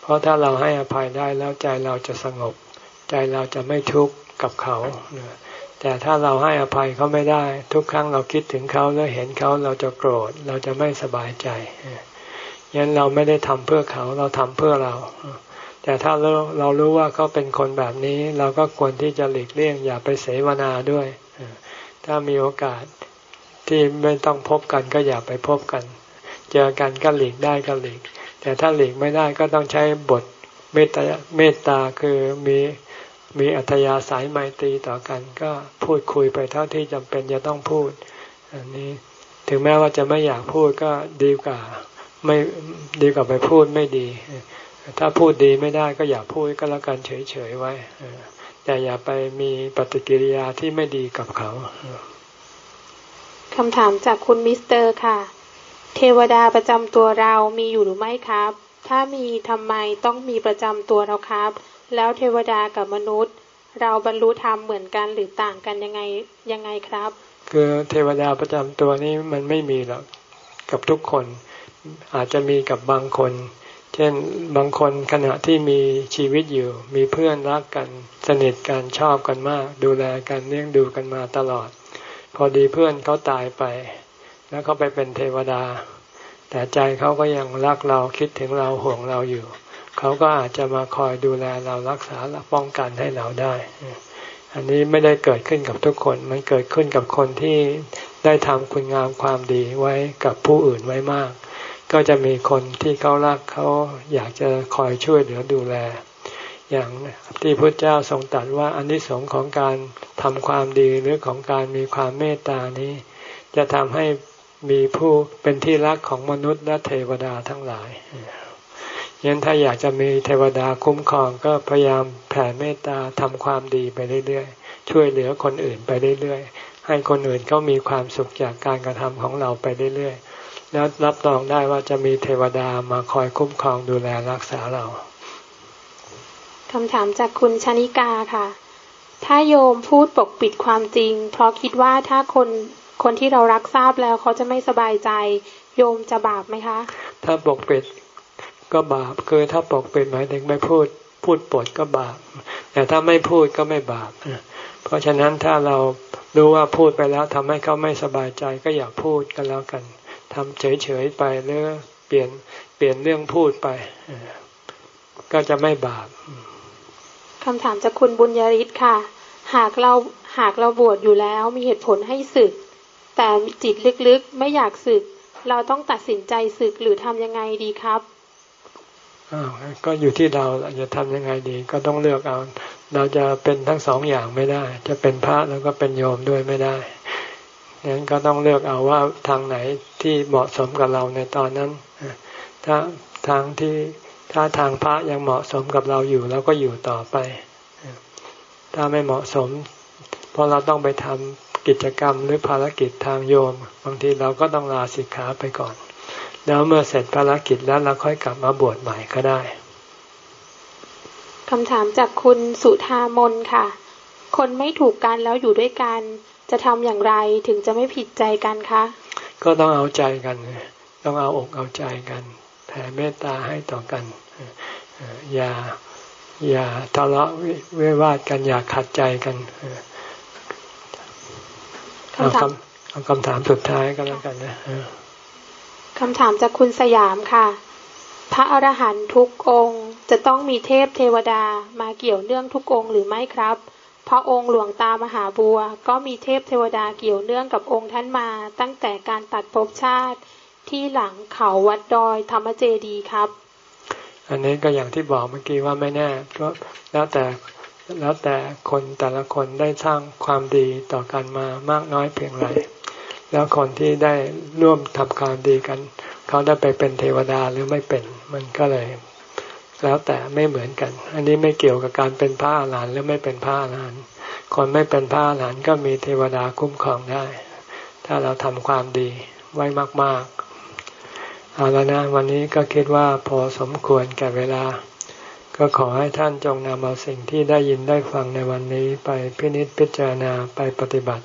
เพราะถ้าเราให้อภัยได้แล้วใจเราจะสงบ ใจเราจะไม่ทุกข์กับเขาแต่ถ้าเราให้อภัยเขาไม่ได้ ทุกครั้งเราคิดถึงเขาแล้วเห็นเขาเราจะโกรธเราจะไม่สบายใจยันเราไม่ได้ทำเพื่อเขาเราทำเพื่อเรา แต่ถ้าเราเรารู้ว่าเขาเป็นคนแบบนี้ เราก็ควรที่จะหลีกเลี่ยงอย่าไปเสวนาด้วยถ้ามีโอกาสที่ไม่ต้องพบกันก็อย่าไปพบกัน เจอกันก็หลีกได้ก็หลีก แต่ถ้าหลีกไม่ได้ก็ต้องใช้บทเมตตาเมตตาคือมี มีอัธยาศัยไมตรีต่อกัน ก็พูดคุยไปเท่าที่จำเป็นจะต้องพูด อันนี้ถึงแม้ว่าจะไม่อยากพูดก็ดีกว่าไม่ดีกว่าไปพูดไม่ดี ถ้าพูดดีไม่ได้ก็อย่าพูดก็แล้วกันเฉยๆไว้แต่อย่าไปมีปฏิกิริยาที่ไม่ดีกับเขาคำถามจากคุณมิสเตอร์ค่ะ เทวดาประจำตัวเรามีอยู่หรือไม่ครับ ถ้ามีทำไมต้องมีประจำตัวเราครับ แล้วเทวดากับมนุษย์ เราบรรลุธรรมเหมือนกันหรือต่างกันยังไงยังไงครับ คือเทวดาประจำตัวนี้มันไม่มีหรอกกับทุกคนอาจจะมีกับบางคน เช่นบางคนขณะที่มีชีวิตอยู่ มีเพื่อนรักกันสนิทกันชอบกันมาก ดูแลกันเลี้ยงดูกันมาตลอด พอดีเพื่อนเขาตายไป แล้วเขาไปเป็นเทวดา แต่ใจเขาก็ยังรักเราคิดถึงเราห่วงเราอยู่ เขาก็อาจจะมาคอยดูแลเรารักษาและป้องกันให้เราได้ อันนี้ไม่ได้เกิดขึ้นกับทุกคน มันเกิดขึ้นกับคนที่ได้ทำคุณงามความดีไว้กับผู้อื่นไว้มาก ก็จะมีคนที่เขารักเขาอยากจะคอยช่วยเหลือดูแล อย่างที่พระเจ้าทรงตรัสว่าอันที่สงของการทำความดีหรือของการมีความเมตตานี้ จะทำให้มีผู้เป็นที่รักของมนุษย์และเทวดาทั้งหลาย ยันถ้าอยากจะมีเทวดาคุ้มครองก็พยายามแผ่เมตตาทำความดีไปเรื่อยๆ ช่วยเหลือคนอื่นไปเรื่อยๆ ให้คนอื่นเขามีความสุขจากการกระทำของเราไปเรื่อยๆ แล้วรับรองได้ว่าจะมีเทวดามาคอยคุ้มครองดูแลรักษาเราคำถามจากคุณชนิกาค่ะ ถ้าโยมพูดปกปิดความจริง เพราะคิดว่าถ้าคนคนที่เรารักทราบแล้วเขาจะไม่สบายใจ โยมจะบาปไหมคะ ถ้าปกปิด ก็บาปคือถ้าปกปิดหมายถึงไม่พูดพูดปดก็บาป แต่ถ้าไม่พูดก็ไม่บาปเพราะฉะนั้นถ้าเรารู้ว่าพูดไปแล้วทำให้เขาไม่สบายใจก็อย่าพูดกันแล้วกันทำเฉยๆไปหรือเปลี่ยนเปลี่ยนเรื่องพูดไป ก็จะไม่บาปคำถามจากคุณบุญยริศค่ะ หากเราหากเราบวชอยู่แล้วมีเหตุผลให้สึก แต่จิตลึกๆไม่อยากสึก เราต้องตัดสินใจสึกหรือทำยังไงดีครับ ก็อยู่ที่เราจะทำยังไงดี ก็ต้องเลือกเอา เราจะเป็นทั้งสองอย่างไม่ได้ จะเป็นพระแล้วก็เป็นโยมด้วยไม่ได้งั้นก็ต้องเลือกเอาว่าทางไหนที่เหมาะสมกับเราในตอนนั้น ถ้าทางที่ถ้าทางพระยังเหมาะสมกับเราอยู่เราก็อยู่ต่อไป ถ้าไม่เหมาะสม เพราะเราต้องไปทำกิจกรรมหรือภารกิจทางโยม บางทีเราก็ต้องลาสิกขาไปก่อน แล้วเมื่อเสร็จภารกิจแล้วเราค่อยกลับมาบวชใหม่ก็ได้คำถามจากคุณสุธามนค่ะ คนไม่ถูกกันแล้วอยู่ด้วยกัน จะทำอย่างไรถึงจะไม่ผิดใจกันคะ ก็ต้องเอาใจกัน ต้องเอาอกเอาใจกันแผ่เมตตาให้ต่อกัน อย่าอย่าทะเลาะวิวาทกันอย่าขัดใจกันเอาคำเอาคำถามสุดท้ายก็แล้วกันนะ คำถามจากคุณสยามค่ะ พระอรหันต์ทุกองค์ จะต้องมีเทพเทวดามาเกี่ยวเนื่องทุกองค์หรือไม่ครับเพราะองค์หลวงตามหาบัว ก็มีเทพเทวดาเกี่ยวเนื่องกับองค์ท่านมา ตั้งแต่การตัดภพชาติที่หลังเขาวัดดอยธรรมเจดีครับ อันนี้ก็อย่างที่บอกเมื่อกี้ว่าไม่แน่ก็แล้วแต่แล้วแต่คนแต่ละคนได้สร้างความดีต่อกันมามากน้อยเพียงไร แล้วคนที่ได้ร่วมทำความดีกัน เขาได้ไปเป็นเทวดาหรือไม่เป็น มันก็เลย แล้วแต่ไม่เหมือนกัน อันนี้ไม่เกี่ยวกับการเป็นพระอรหันต์หรือไม่เป็นพระอรหันต์คนไม่เป็นพระอรหันต์ก็มีเทวดาคุ้มครองได้ ถ้าเราทำความดีไว้มาก ๆ เอาละนะวันนี้ก็คิดว่าพอสมควรแก่เวลา ก็ขอให้ท่านจงนำเอาสิ่งที่ได้ยินได้ฟังในวันนี้ไปพินิจพิจารณาไปปฏิบัติ